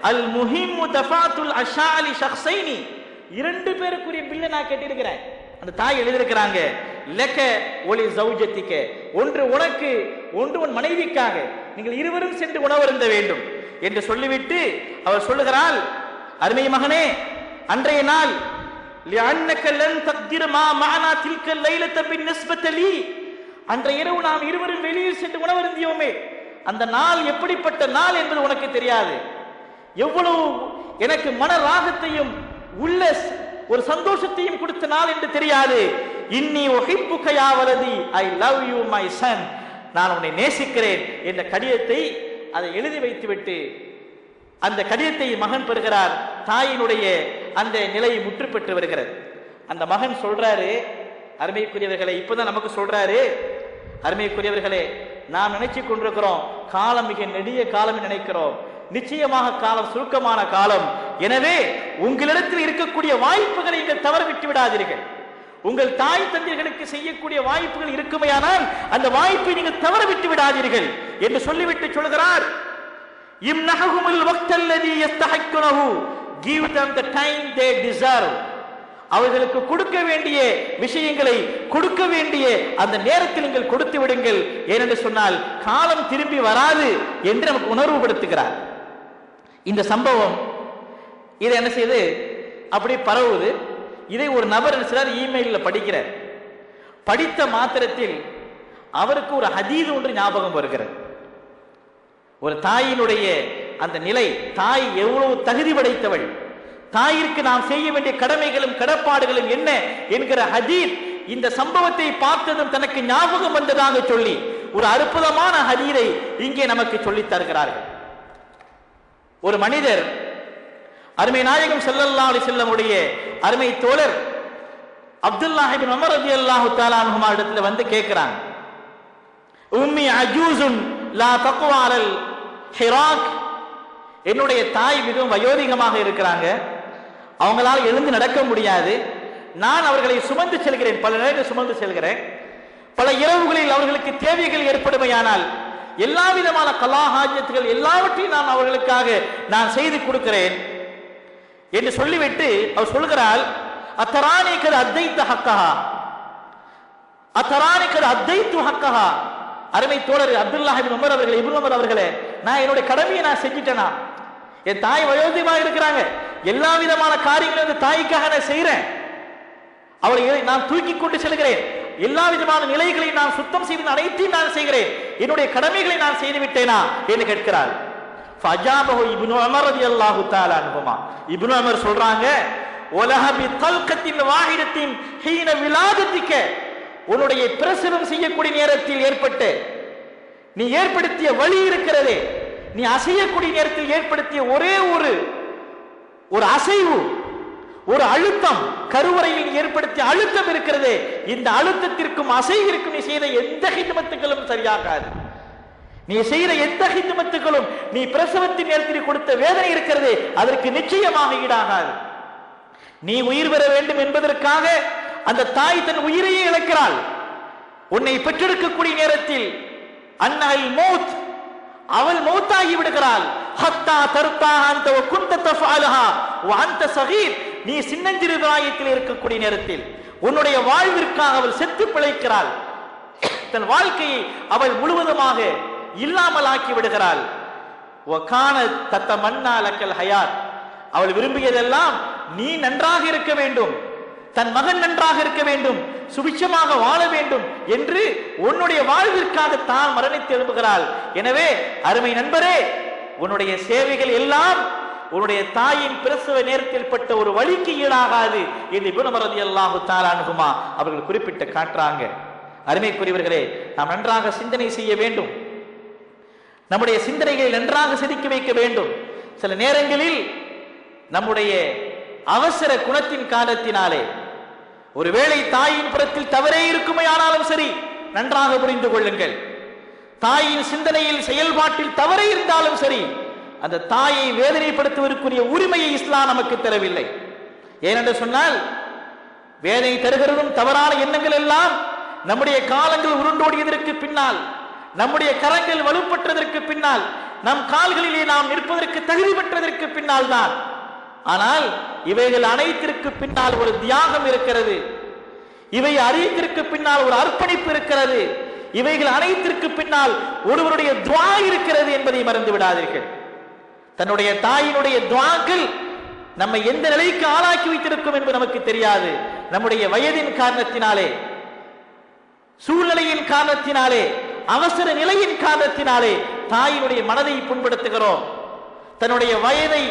[SPEAKER 1] அல் முஹிம்மு தஃபாத்துல் அஷாலி ஷக்ஸைனி இரண்டு பேருக்குரிய பில்லை நான் கட்டியிருக்கிறேன். அந்த தாய் எழுதியிருக்கிறாங்க லெக்க ஒளி சௌஜத்திக்க ஒன்று உனக்கு ஒன்று உன் மனைவிக்காக. நீங்கள் இருவரும் சென்று உணவருந்த வேண்டும். என்று சொல்லிவிட்டு அவர் சொல்லுகிறாள் அருமை மகனே அன்றைய நாள் அன்றைய இரவு நாம் இருவரும் வெளியில் சென்று உணவருந்தியோமே. அந்த நாள் எப்படிப்பட்ட நாள் என்பது உனக்கு தெரியாது. எவ்வளவு எனக்கு மன ராகத்தையும் உள்ள ஒரு சந்தோஷத்தையும் கொடுத்த நாள் என்று தெரியாது. இன்னி ஒகைப்புக்கையாவலதி I love you my son. நான் உன்னை நேசிக்கிறேன் என்ற கடிதத்தை அதை எழுதி வைத்துவிட்டு அந்த கடிதத்தை மகன் பெறுகிறார். தாயினுடைய அந்த நிலையை முற்று பெற்று வருகிறது. அந்த மகன் சொல்றாரு அருமைக்குரியவர்களே இப்பதான் நமக்கு சொல்றாரு அருமைக்குரியவர்களே நாம் நினைச்சு கொண்டிருக்கிறோம் காலம் மிக நெடிய காலம் நினைக்கிறோம். நிச்சயமாக காலம் சுருக்கமான காலம். எனவே உங்களிடத்தில் இருக்கக்கூடிய வாய்ப்புகளை நீங்கள் தவற விட்டு விடாதீர்கள். உங்கள் தாய் தந்தைகளுக்கு செய்யக்கூடிய வாய்ப்புகள் இருக்குமையானால் அந்த வாய்ப்பை நீங்கள் தவற விட்டு விடாதீர்கள் என்று சொல்லிவிட்டு சொல்கிறார். இம் நககுமில் வக்தல்லதி எஸ்தஹக்குனஹு give them the time they deserve அவர்களுக்கு கொடுக்க வேண்டிய விஷயங்களை கொடுக்க வேண்டிய அந்த நேரத்தில் நீங்கள் கொடுத்து விடுங்கள். ஏனென்று சொன்னால் காலம் திரும்பி வராது என்று நமக்கு உணர்வுபடுத்துகிறார். இந்த சம்பவம் இதை என்ன செய்யுது அப்படி பரவுது. இதை ஒரு நபர் என்ன செய்றார்? இமெயிலில் படிக்கிறார். படித்த மாத்திரத்தில் அவருக்கு ஒரு ஹதீது ஒன்று ஞாபகம் வருகிறது. ஒரு தாயினுடைய அந்த நிலை தாய் எவ்வளவு தகுதி படைத்தவள்? தாயிற்கு நாம் செய்ய வேண்டிய கடமைகளும் கடப்பாடுகளும் என்ன என்கிற ஹதீர் இந்த சம்பவத்தை பார்த்ததும் தனக்கு ஞாபகம் வந்ததாக சொல்லி ஒரு அற்புதமான ஹதீரை இங்கே நமக்கு சொல்லித் தருகிறார்கள். ஒரு மனிதர் அருமை நாயகம் செல்லல்லா அலி செல்லமுடைய அருமை தோழர் அப்துல்லாஹிபின் அமர் உமர் அல்லாஹு தாலானுமா இடத்துல வந்து கேட்கிறாங்க உம்மி அஜூசுன் லா தக்வா ஹிராக் என்னுடைய தாய் மிகவும் வயோதிகமாக இருக்கிறாங்க. அவங்களால் எழுந்து நடக்க முடியாது. நான் அவர்களை சுமந்து செல்கிறேன். பல நேரங்கள் சுமந்து செல்கிறேன். பல இரவுகளில் அவர்களுக்கு தேவைகள் ஏற்படுமையானால் எல்லா விதமான கலாஹாஜத்துகள் எல்லாவற்றையும் நான் அவர்களுக்காக நான் செய்து கொடுக்கிறேன் என்று சொல்லிவிட்டு அவர் சொல்கிறாள் அத்தராணிக்கது அத்தைத்த ஹக்கஹா. அத்தராணிக்கது அத்தைத்து ஹக்கஹா. அருமை தோழர் அப்துல்லாஹிபின் உமர் அவர்களே இப்னு உமர் அவர்களே நான் என்னுடைய கடமையை நான் செஞ்சிட்டேனா? என் தாய் வயோதிகமாக இருக்கிறாங்க. எல்லா விதமான காரியங்களும் இந்த தாய்க்காக நான் செய்கிறேன் அவளை நான் தூக்கி கொண்டு செல்கிறேன். எல்லா விதமான நிலைகளை நான் சுத்தம் செய்து அனைத்தையும் நான் செய்கிறேன். என்னுடைய கடமைகளை நான் செய்து விட்டேனா என்று கேட்கிறார் ஃபஜாபஹு இப்னு உமர் ரலியல்லாஹு தஆலா அன்ஹுமா. இப்னு உமர் சொல்றாங்க உலஹ பி தல்கத்தின் வாஹிதத்தின் ஹீன விலாதத்திக்க உன்னுடைய பிரசவம் செய்யக்கூடிய நேரத்தில் ஏற்பட்ட நீ ஏற்படுத்திய வழி இருக்கிறதே. நீ அசையக்கூடிய நேரத்தில் ஏற்படுத்திய ஒரே ஒரு ஒரு அசைவு ஒரு அழுத்தம் கருவறையில் ஏற்படுத்திய அழுத்தம் இருக்கிறதே இந்த அழுத்தத்திற்கும் அசைவிற்கும் நீ செய்த எந்த ஹிதமத்துக்களும் சரியாகாது. நீ செய்கிற எந்த ஹிதமத்துக்களும் நீ பிரசவத்தின் நேரத்தில் கொடுத்த வேதனை இருக்கிறதே அதற்கு நிச்சயமாக ஈடாகாது. நீ உயிர் பெற வேண்டும் என்பதற்காக அந்த தாய் தன் உயிரையே இழக்கிறாள். உன்னை பெற்றெடுக்கக்கூடிய நேரத்தில் அன்னால் மௌத் அவள் மௌத்தாகி விடுகிறாள். ஹத்தா தருத்தா அந்த குந்த தஃபாலுஹா. அந்த சகீர் நீ சின்னஞ்சிறு பிராயத்தில் இருக்கக்கூடிய நேரத்தில் உன்னுடைய வாழ்விற்காக அவள் செத்து பிழைக்கிறாள். தன் வாழ்க்கையை அவள் முழுவதுமாக இல்லாமல் ஆக்கி விடுகிறாள் ஒகான தத்த மண்ணாலக்கல் ஹயாத். அவள் விரும்பியதெல்லாம் நீ நன்றாக இருக்க வேண்டும். தன் மகன் நன்றாக இருக்க வேண்டும் சுபிட்சமாக வாழ வேண்டும் என்று உன்னுடைய வாழ்விற்காக தான் மரணித்து எழுப்புகிறாள் எனவே அருமை நண்பரே உன்னுடைய சேவைகள் எல்லாம் உன்னுடைய தாயின் பிரசவ நேரத்தில் பட்ட ஒரு வழிக்கு ஈடாகாது என்று இபுனமரதி அல்லாஹு தாலானுகுமா அவர்கள் குறிப்பிட்டு காட்டுறாங்க. அருமைக்குரியவர்களே நாம் நன்றாக சிந்தனை செய்ய வேண்டும். நம்முடைய சிந்தனைகளை நன்றாக செதுக்கி வைக்க வேண்டும். சில நேரங்களில் நம்முடைய அவசர குணத்தின் காரணத்தினாலே ஒருவேளை தாயின் புறத்தில் தவறே இருக்குமே ஆனாலும் சரி நன்றாக புரிந்து கொள்ளுங்கள். தாயின் சிந்தனையில் செயல்பாட்டில் தவறே இருந்தாலும் சரி அந்த தாயை வேதனைப்படுத்துவதற்குரிய உரிமையை இஸ்லாம் நமக்கு தரவில்லை. ஏனென்று சொன்னால் வேதனை தருகிறதும் தவறான எண்ணங்கள் எல்லாம் நம்முடைய காலங்கள் உருண்டோடியதற்கு பின்னால் நம்முடைய கரங்கள் வலுப்பட்டதற்கு பின்னால் நம் கால்களிலே நாம் நிற்பதற்கு தகுதி பெற்றதற்கு பின்னால் தான். ஆனால் இவைகள் அனைத்திற்கு பின்னால் ஒரு தியாகம் இருக்கிறது. இவை அறியத்திற்கு பின்னால் ஒரு அர்ப்பணிப்பு இருக்கிறது. இவைகள் அனைத்திற்கு பின்னால் ஒருவருடைய துவா இருக்கிறது என்பதை மறந்து விடாதீர்கள். தன்னுடைய தாயினுடைய துவாக்கள் நம்மை எந்த நிலைக்கு ஆளாக்கி வைத்திருக்கும் என்பது நமக்கு தெரியாது. நம்முடைய வயதின் காரணத்தினாலே சூழ்நிலையின் காரணத்தினாலே அவசர நிலையின் காரணத்தினாலே தாயினுடைய மனதை புண்படுத்துகிறோம். தன்னுடைய வயதை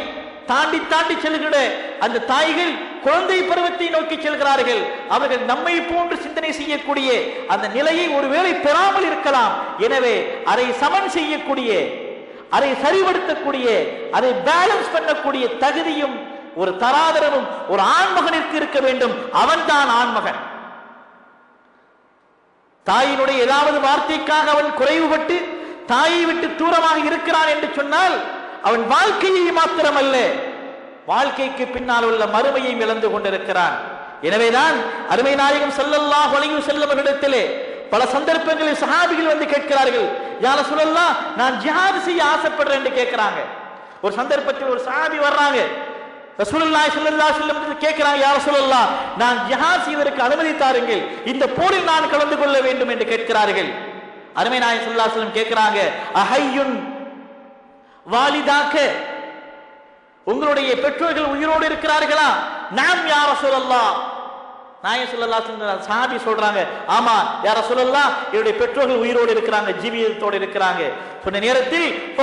[SPEAKER 1] தாண்டி தாண்டி செல்கிற அந்த தாய்கள் குழந்தை பருவத்தை நோக்கி செல்கிறார்கள். அவர்கள் நம்மை போன்று சிந்தனை செய்யக்கூடிய அந்த நிலையை ஒருவேளை பெறாமல் இருக்கலாம். எனவே அதை சமன் செய்யக்கூடிய அதை சரிபடுத்தக்கூடிய அதை பேலன்ஸ் பண்ணக்கூடிய தகுதியும் ஒரு தராதரமும் ஒரு ஆண்மகனிற்கு இருக்க வேண்டும். அவன்தான் ஆண்மகன். தாயினுடைய ஏதாவது வார்த்தைக்காக அவன் குறைவுபட்டு தாயை விட்டு தூரமாக இருக்கிறான் என்று சொன்னால் அவன் வாழ்க்கையை மாத்திரமல்ல வாழ்க்கைக்கு பின்னால் உள்ள மறுமையை இழந்து கொண்டிருக்கிறான். எனவேதான் அருமை நாயகம் செல்லல்லா அலைஹி செல்லவர்களிடத்திலே பல சந்தர்ப்பங்களில் சஹாபிகள் வந்து கேட்கிறார்கள் யார சொல்லலாம் நான் ஜிஹாது செய்ய ஆசைப்படுறேன் என்று கேட்கிறாங்க. ஒரு சந்தர்ப்பத்தில் ஒரு சஹாபி வர்றாங்க. ரசூலுல்லாஹி ஸல்லல்லாஹு அலைஹி வஸல்லம் கேட்கிறாங்க யார சொல்லலாம் நான் ஜிஹாத் செய்வதற்கு அனுமதி தாருங்கள் இந்த போரில் நான் கலந்து கொள்ள வேண்டும் என்று கேட்கிறார்கள். அருமை நாயகம் ஸல்லல்லாஹு அலைஹி வஸல்லம் கேட்கிறாங்க அஹய்யுன் வாலிதாக உங்களுடைய பெற்றோர்கள் உயிரோடு இருக்கிறார்களா? நாம் யார சொல்லலாம் நாயம் சொல்லலாம் சாபி சொல்றாங்க. ஆமா யார சொல்லலாம் என்னுடைய பெற்றோர்கள் உயிரோடு இருக்கிறாங்க ஜீவியத்தோடு இருக்கிறாங்க. சொன்ன நேரத்தில்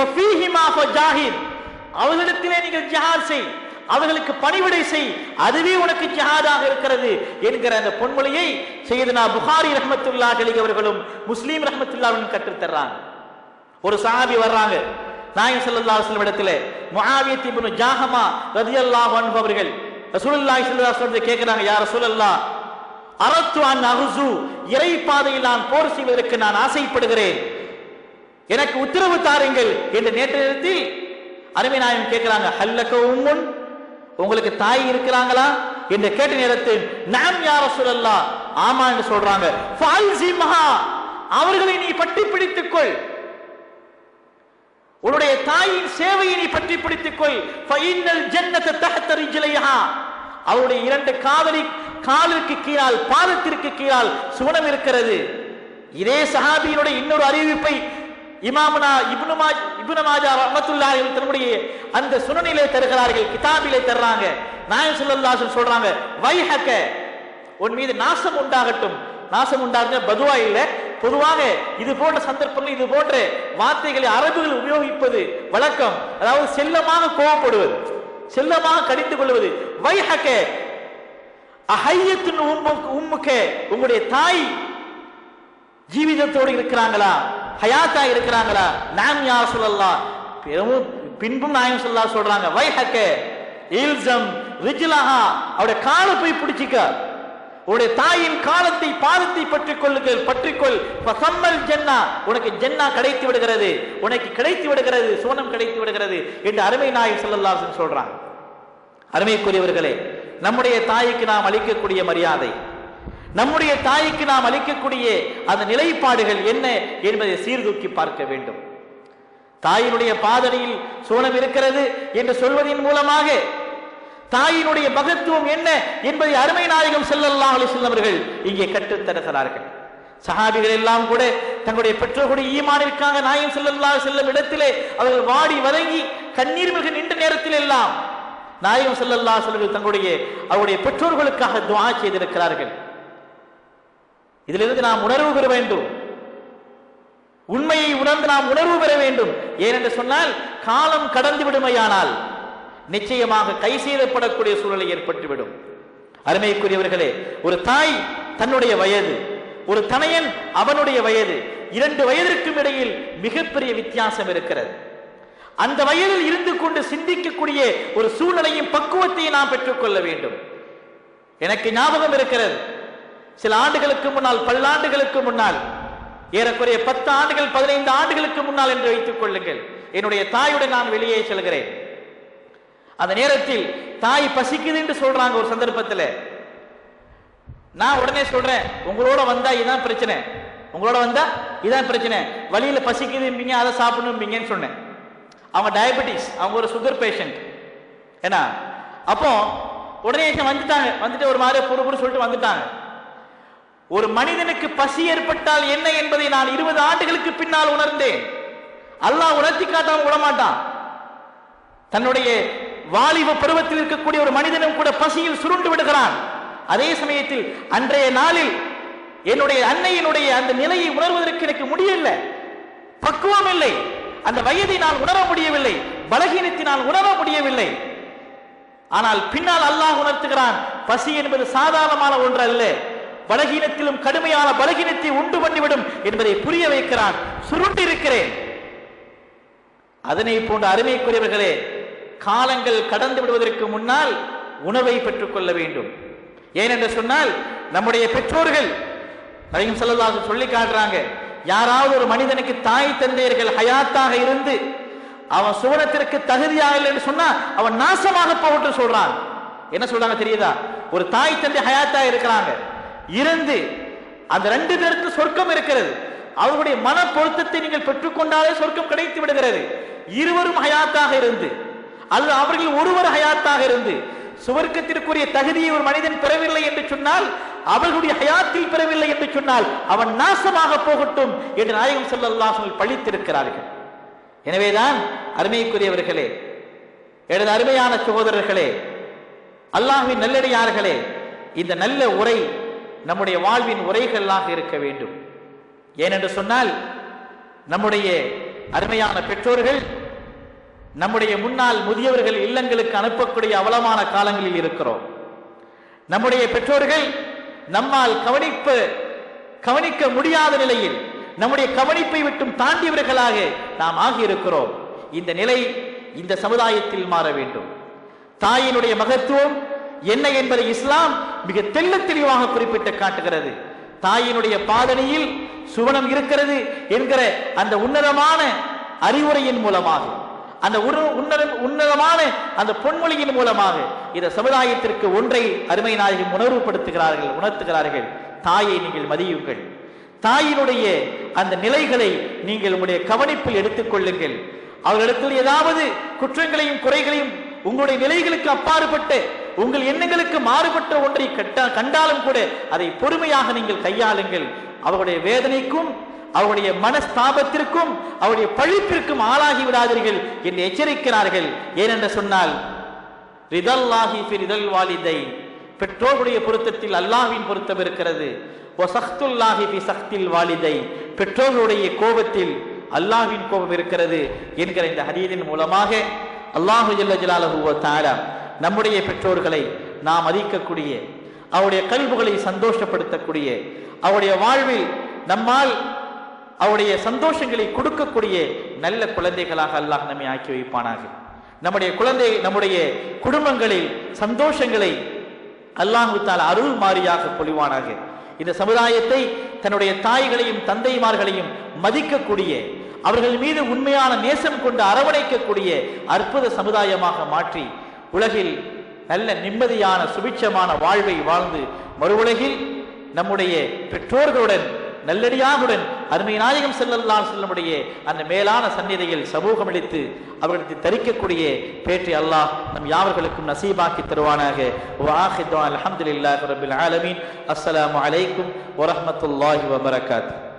[SPEAKER 1] அவர்களிடத்திலே நீங்கள் ஜஹார் செய். அவர்களுக்கு பணிவிடை செய். அதுவே உனக்கு ஜஹாதாக இருக்கிறது என்கிற அந்த பொன்மொழியை செய்தனா புகாரி ரஹமத்துல்லா அவர்களும் முஸ்லீம் ரஹமத்துல்லாவும் கற்றுத் தர்றாங்க ஒரு சாபி வர்றாங்க. நாயம் ஸல்லல்லாஹு அலைஹி வஸல்லம் இடத்துல முஆவியத் இப்னு ஜாஹமா ரதியல்லாஹு அன்ஹு அவர்கள் ரசூலுல்லாஹி ஸல்லல்லாஹு அலைஹி வஸல்லம் கேக்குறாங்க யா ரசூலல்லாஹ் அரத்து அன் அஹுசு இறை பாதையில் நான் போர் செய்வதற்கு நான் ஆசைப்படுகிறேன். எனக்கு உத்தரவு தாருங்கள். என்று நேற்று நேரத்தில் அருமை நாயம் கேட்கிறாங்க ஹல்லக உம்முன் உங்களுக்கு தாய் இருக்கிறாங்களா? என்று கேட்ட நேரத்தில் நாம் யார சொல்லல்லா ஆமா என்று சொல்றாங்க அவர்களை நீ பட்டி பிடித்துக்கொள் உன்னுடைய தாயின் சேவையை நீ பற்றி பிடித்துக்கொள். ஃபைனல் ஜன்னத தஹத்த அவருடைய இரண்டு காதலி காலிற்கு கீழால் பாதத்திற்கு கீழால் சுவனம் இருக்கிறது. இதே சஹாபியினுடைய இன்னொரு அறிவிப்பை இமாமனா இப்னுமா இப்னு மாஜா தன்னுடைய அந்த சுனனிலே தருகிறார்கள் கிதாபிலே தர்றாங்க. நாயகம் ஸல்லல்லாஹு சொல்றாங்க வைஹக்க உன் மீது நாசம் உண்டாகட்டும். நாசம் உண்டாகுங்க பதுவா இல்லை. பொதுவாக இது போன்ற சந்தர்ப்பங்கள் இது போன்ற வார்த்தைகளை அரபுகள் உபயோகிப்பது வழக்கம். அதாவது செல்லமாக கோவப்படுவது செல்லமாக கடிந்து கொள்வது. வைஹக அஹையத்தின் உம்முக்கு உம்முக்க உங்களுடைய தாய் ஜீவிதத்தோடு இருக்கிறாங்களா? ஹயாத்தா இருக்கிறாங்களா? நாம் யார் சொல்லலாம் பெரும் பின்பும் நாயம் சொல்லா சொல்றாங்க. வைஹக்க இல்சம் ரிஜிலஹா. அவருடைய காலை போய் பிடிச்சிக்க. உன்னுடைய தாயின் காலத்தை பாதத்தை பற்றிக் கொள்ளுங்கள் பற்றிக்கொள் பசம்மல் ஜென்னா உனக்கு ஜென்னா கிடைத்து விடுகிறது. உனக்கு கிடைத்து விடுகிறது சோனம் கிடைத்து விடுகிறது என்று அருமை நாயகம் செல்லல்லாசன் சொல்றான். அருமைக்குரியவர்களே நம்முடைய தாய்க்கு நாம் அளிக்கக்கூடிய மரியாதை நம்முடைய தாய்க்கு நாம் அளிக்கக்கூடிய அந்த நிலைப்பாடுகள் என்ன என்பதை சீர்தூக்கி பார்க்க வேண்டும். தாயினுடைய பாதனையில் சோனம் இருக்கிறது என்று சொல்வதன் மூலமாக தாயினுடைய மகத்துவம் என்ன என்பதை அருமை நாயகம் செல்லல்லா செல்லவர்கள் இங்கே கற்றுத் தருகிறார்கள் சஹாபிகள் எல்லாம் கூட தங்களுடைய பெற்றோர்களுடைய ஈமானிற்காக நாயகம் செல்லல்லா செல்லும் இடத்திலே அவர்கள் வாடி வதங்கி கண்ணீர் மிக நின்ற நேரத்தில் எல்லாம் நாயகம் செல்லல்லா செல்வர்கள் தங்களுடைய அவருடைய பெற்றோர்களுக்காக துவா செய்திருக்கிறார்கள். இதிலிருந்து நாம் உணர்வு பெற வேண்டும். உண்மையை உணர்ந்து நாம் உணர்வு பெற வேண்டும். ஏனென்று சொன்னால் காலம் கடந்து விடுமையானால் நிச்சயமாக கை செய்தப்படக்கூடிய சூழலை ஏற்பட்டுவிடும். அருமைக்குரியவர்களே ஒரு தாய் தன்னுடைய வயது ஒரு தனையன் அவனுடைய வயது இரண்டு வயதிற்கும் இடையில் மிகப்பெரிய வித்தியாசம் இருக்கிறது. அந்த வயதில் இருந்து கொண்டு சிந்திக்கக்கூடிய ஒரு சூழ்நிலையும் பக்குவத்தையும் நாம் பெற்றுக்கொள்ள வேண்டும். எனக்கு ஞாபகம் இருக்கிறது. சில ஆண்டுகளுக்கு முன்னால் பல்லாண்டுகளுக்கு முன்னால் ஏறக்குறைய பத்து ஆண்டுகள் பதினைந்து ஆண்டுகளுக்கு முன்னால் என்று வைத்துக் கொள்ளுங்கள். என்னுடைய தாயுடன் நான் வெளியே செல்கிறேன். அந்த நேரத்தில் தாய் பசிக்குது என்று சொல்றாங்க ஒரு சந்தர்ப்பத்தில். நான் உடனே சொல்றேன் உங்களோட வந்தா இதான் பிரச்சனை. உங்களோட வந்தா இதான் பிரச்சனை. வழியில பசிக்குதும்பீங்க அதை சாப்பிடணும்பீங்கன்னு சொன்னேன். அவங்க டயபெட்டிஸ் அவங்க ஒரு சுகர் பேஷண்ட் ஏன்னா அப்போ உடனே வந்துட்டாங்க. வந்துட்டு ஒரு மாதிரி பொறு சொல்லிட்டு வந்துட்டாங்க. ஒரு மனிதனுக்கு பசி ஏற்பட்டால் என்ன என்பதை நான் இருபது ஆண்டுகளுக்கு பின்னால் உணர்ந்தேன். அல்லாஹ் உணர்த்தி காட்டாம விடமாட்டான். தன்னுடைய வாலிப பருவத்தில் இருக்கக்கூடிய ஒரு மனிதனும் கூட பசியில் சுருண்டு விடுகிறான். அதே சமயத்தில் அன்றைய நாளில் என்னுடைய அன்னையினுடைய அந்த நிலையை உணர்வதற்கு எனக்கு முடியவில்லை. பக்குவம் இல்லை. அந்த வயதை நான் உணர முடியவில்லை. பலகீனத்தினால் நான் உணர முடியவில்லை. ஆனால் பின்னால் அல்லாஹ் உணர்த்துகிறான் பசி என்பது சாதாரணமான ஒன்று அல்ல பலகீனத்திலும் கடுமையான பலகீனத்தை உண்டு பண்ணிவிடும் என்பதை புரிய வைக்கிறான். சுருண்டு இருக்கிறேன் அதனை போன்ற அருமைக்குரியவர்களே காலங்கள் கடந்து விடுவதற்கு முன்னால் உணவை பெற்றுக்கொள்ள வேண்டும். ஏனென்று சொன்னால் நம்முடைய பெற்றோர்கள் அதையும் செல்லதாக சொல்லி காட்டுறாங்க யாராவது ஒரு மனிதனுக்கு தாய் தந்தையர்கள் ஹயாத்தாக இருந்து அவன் சுவனத்திற்கு தகுதியாக இல்லை என்று சொன்னா அவன் நாசமாக போகட்டும் சொல்றான். என்ன சொல்றாங்க தெரியுதா? ஒரு தாய் தந்தை ஹயாத்தா இருக்கிறாங்க. இருந்து அந்த ரெண்டு பேருக்கு சொர்க்கம் இருக்கிறது. அவர்களுடைய மன பொருத்தத்தை நீங்கள் பெற்றுக்கொண்டாலே சொர்க்கம் கிடைத்து விடுகிறது. இருவரும் ஹயாத்தாக இருந்து அல்லது அவர்கள் ஒருவர் ஹயாத்தாக இருந்து சுவர்க்கத்திற்குரிய தகுதியை ஒரு மனிதன் பெறவில்லை என்று சொன்னால் அவர்களுடைய ஹயாத்தில் பெறவில்லை என்று சொன்னால் அவன் நாசமாக போகட்டும் என்று நாயகம் ஸல்லல்லாஹு பழித்திருக்கிறார்கள். எனவேதான் அருமைக்குரியவர்களே எனது அருமையான சகோதரர்களே அல்லாஹின் நல்லடியார்களே இந்த நல்ல உரை நம்முடைய வாழ்வின் உரைகளாக இருக்க வேண்டும். ஏனென்று சொன்னால் நம்முடைய அருமையான பெற்றோர்கள் நம்முடைய முன்னால் முதியவர்கள் இல்லங்களுக்கு அனுப்பக்கூடிய அவலமான காலங்களில் இருக்கிறோம். நம்முடைய பெற்றோர்கள் நம்மால் கவனிப்பு கவனிக்க முடியாத நிலையில் நம்முடைய கவனிப்பை விட்டும் தாண்டியவர்களாக நாம் ஆகியிருக்கிறோம். இந்த நிலை இந்த சமுதாயத்தில் மாற வேண்டும். தாயினுடைய மகத்துவம் என்ன என்பதை இஸ்லாம் மிக தெல்ல தெளிவாக குறிப்பிட்டு காட்டுகிறது. தாயினுடைய பாதனையில் சுவனம் இருக்கிறது என்கிற அந்த உன்னதமான அறிவுரையின் மூலமாக. அந்த உரு- உன்னதமான அந்த பொன்மொழியின் மூலமாக இந்த சமுதாயத்திற்கு ஒன்றை அருமை நாயகம் உணர்வுபடுத்துகிறார்கள் உணர்த்துகிறார்கள். தாயை நீங்கள் மதியுங்கள். தாயினுடைய அந்த நிலைகளை நீங்கள் உங்களுடைய கவனிப்பில் எடுத்துக்கொள்ளுங்கள். அவர்களிடத்தில் ஏதாவது குற்றங்களையும் குறைகளையும் உங்களுடைய நிலைகளுக்கு அப்பாறுபட்டு உங்கள் எண்ணங்களுக்கு மாறுபட்ட ஒன்றை கட்ட கண்டாலும் கூட அதை பொறுமையாக நீங்கள் கையாளுங்கள். அவருடைய வேதனைக்கும் அவருடைய மனஸ்தாபத்திற்கும் அவருடைய பழிப்பிற்கும் ஆளாகி விடாதீர்கள் என்று எச்சரிக்கிறார்கள். ஏனென்று சொன்னால் ரிதல்லாஹி ரிதல் வாலிதை பொருத்தத்தில் அல்லாஹின் பொருத்தம் இருக்கிறது. ஒசக்துல்லாஹி பி சக்தில் வாலிதை பெற்றோர்களுடைய கோபத்தில் அல்லாஹின் கோபம் இருக்கிறது என்கிற இந்த ஹதீதின் மூலமாக அல்லாஹு ஜல்ல நம்முடைய பெற்றோர்களை நாம் அதிக்கக்கூடிய அவருடைய கல்புகளை சந்தோஷப்படுத்தக்கூடிய அவருடைய வாழ்வில் நம்மால் அவருடைய சந்தோஷங்களை கொடுக்கக்கூடிய நல்ல குழந்தைகளாக அல்லாஹ் நம்மை ஆக்கி வைப்பானாக. நம்முடைய குழந்தை நம்முடைய குடும்பங்களில் சந்தோஷங்களை அல்லாஹுத்தால் அருள் மாறியாக பொழிவானாக. இந்த சமுதாயத்தை தன்னுடைய தாய்களையும் தந்தைமார்களையும் மதிக்கக்கூடிய அவர்கள் மீது உண்மையான நேசம் கொண்டு அரவணைக்கக்கூடிய அற்புத சமுதாயமாக மாற்றி உலகில் நல்ல நிம்மதியான சுபிட்சமான வாழ்வை வாழ்ந்து மறுவுலகில் நம்முடைய பெற்றோர்களுடன் நல்லடியாகுடன் அருமை நாயகம் செல்லல்லால் செல்லமுடைய அந்த மேலான சந்நிதியில் சமூகம் அளித்து அவர்களுக்கு தரிக்கக்கூடிய பேற்றி அல்லாஹ் நம் யாவர்களுக்கும் நசீபாக்கி தருவானாக. அலமதுல்லாஹி ரபில் ஆலமீன். அஸ்ஸலாமு அலைக்கும் வரஹ்மத்துல்லாஹி வபரகாத்துஹு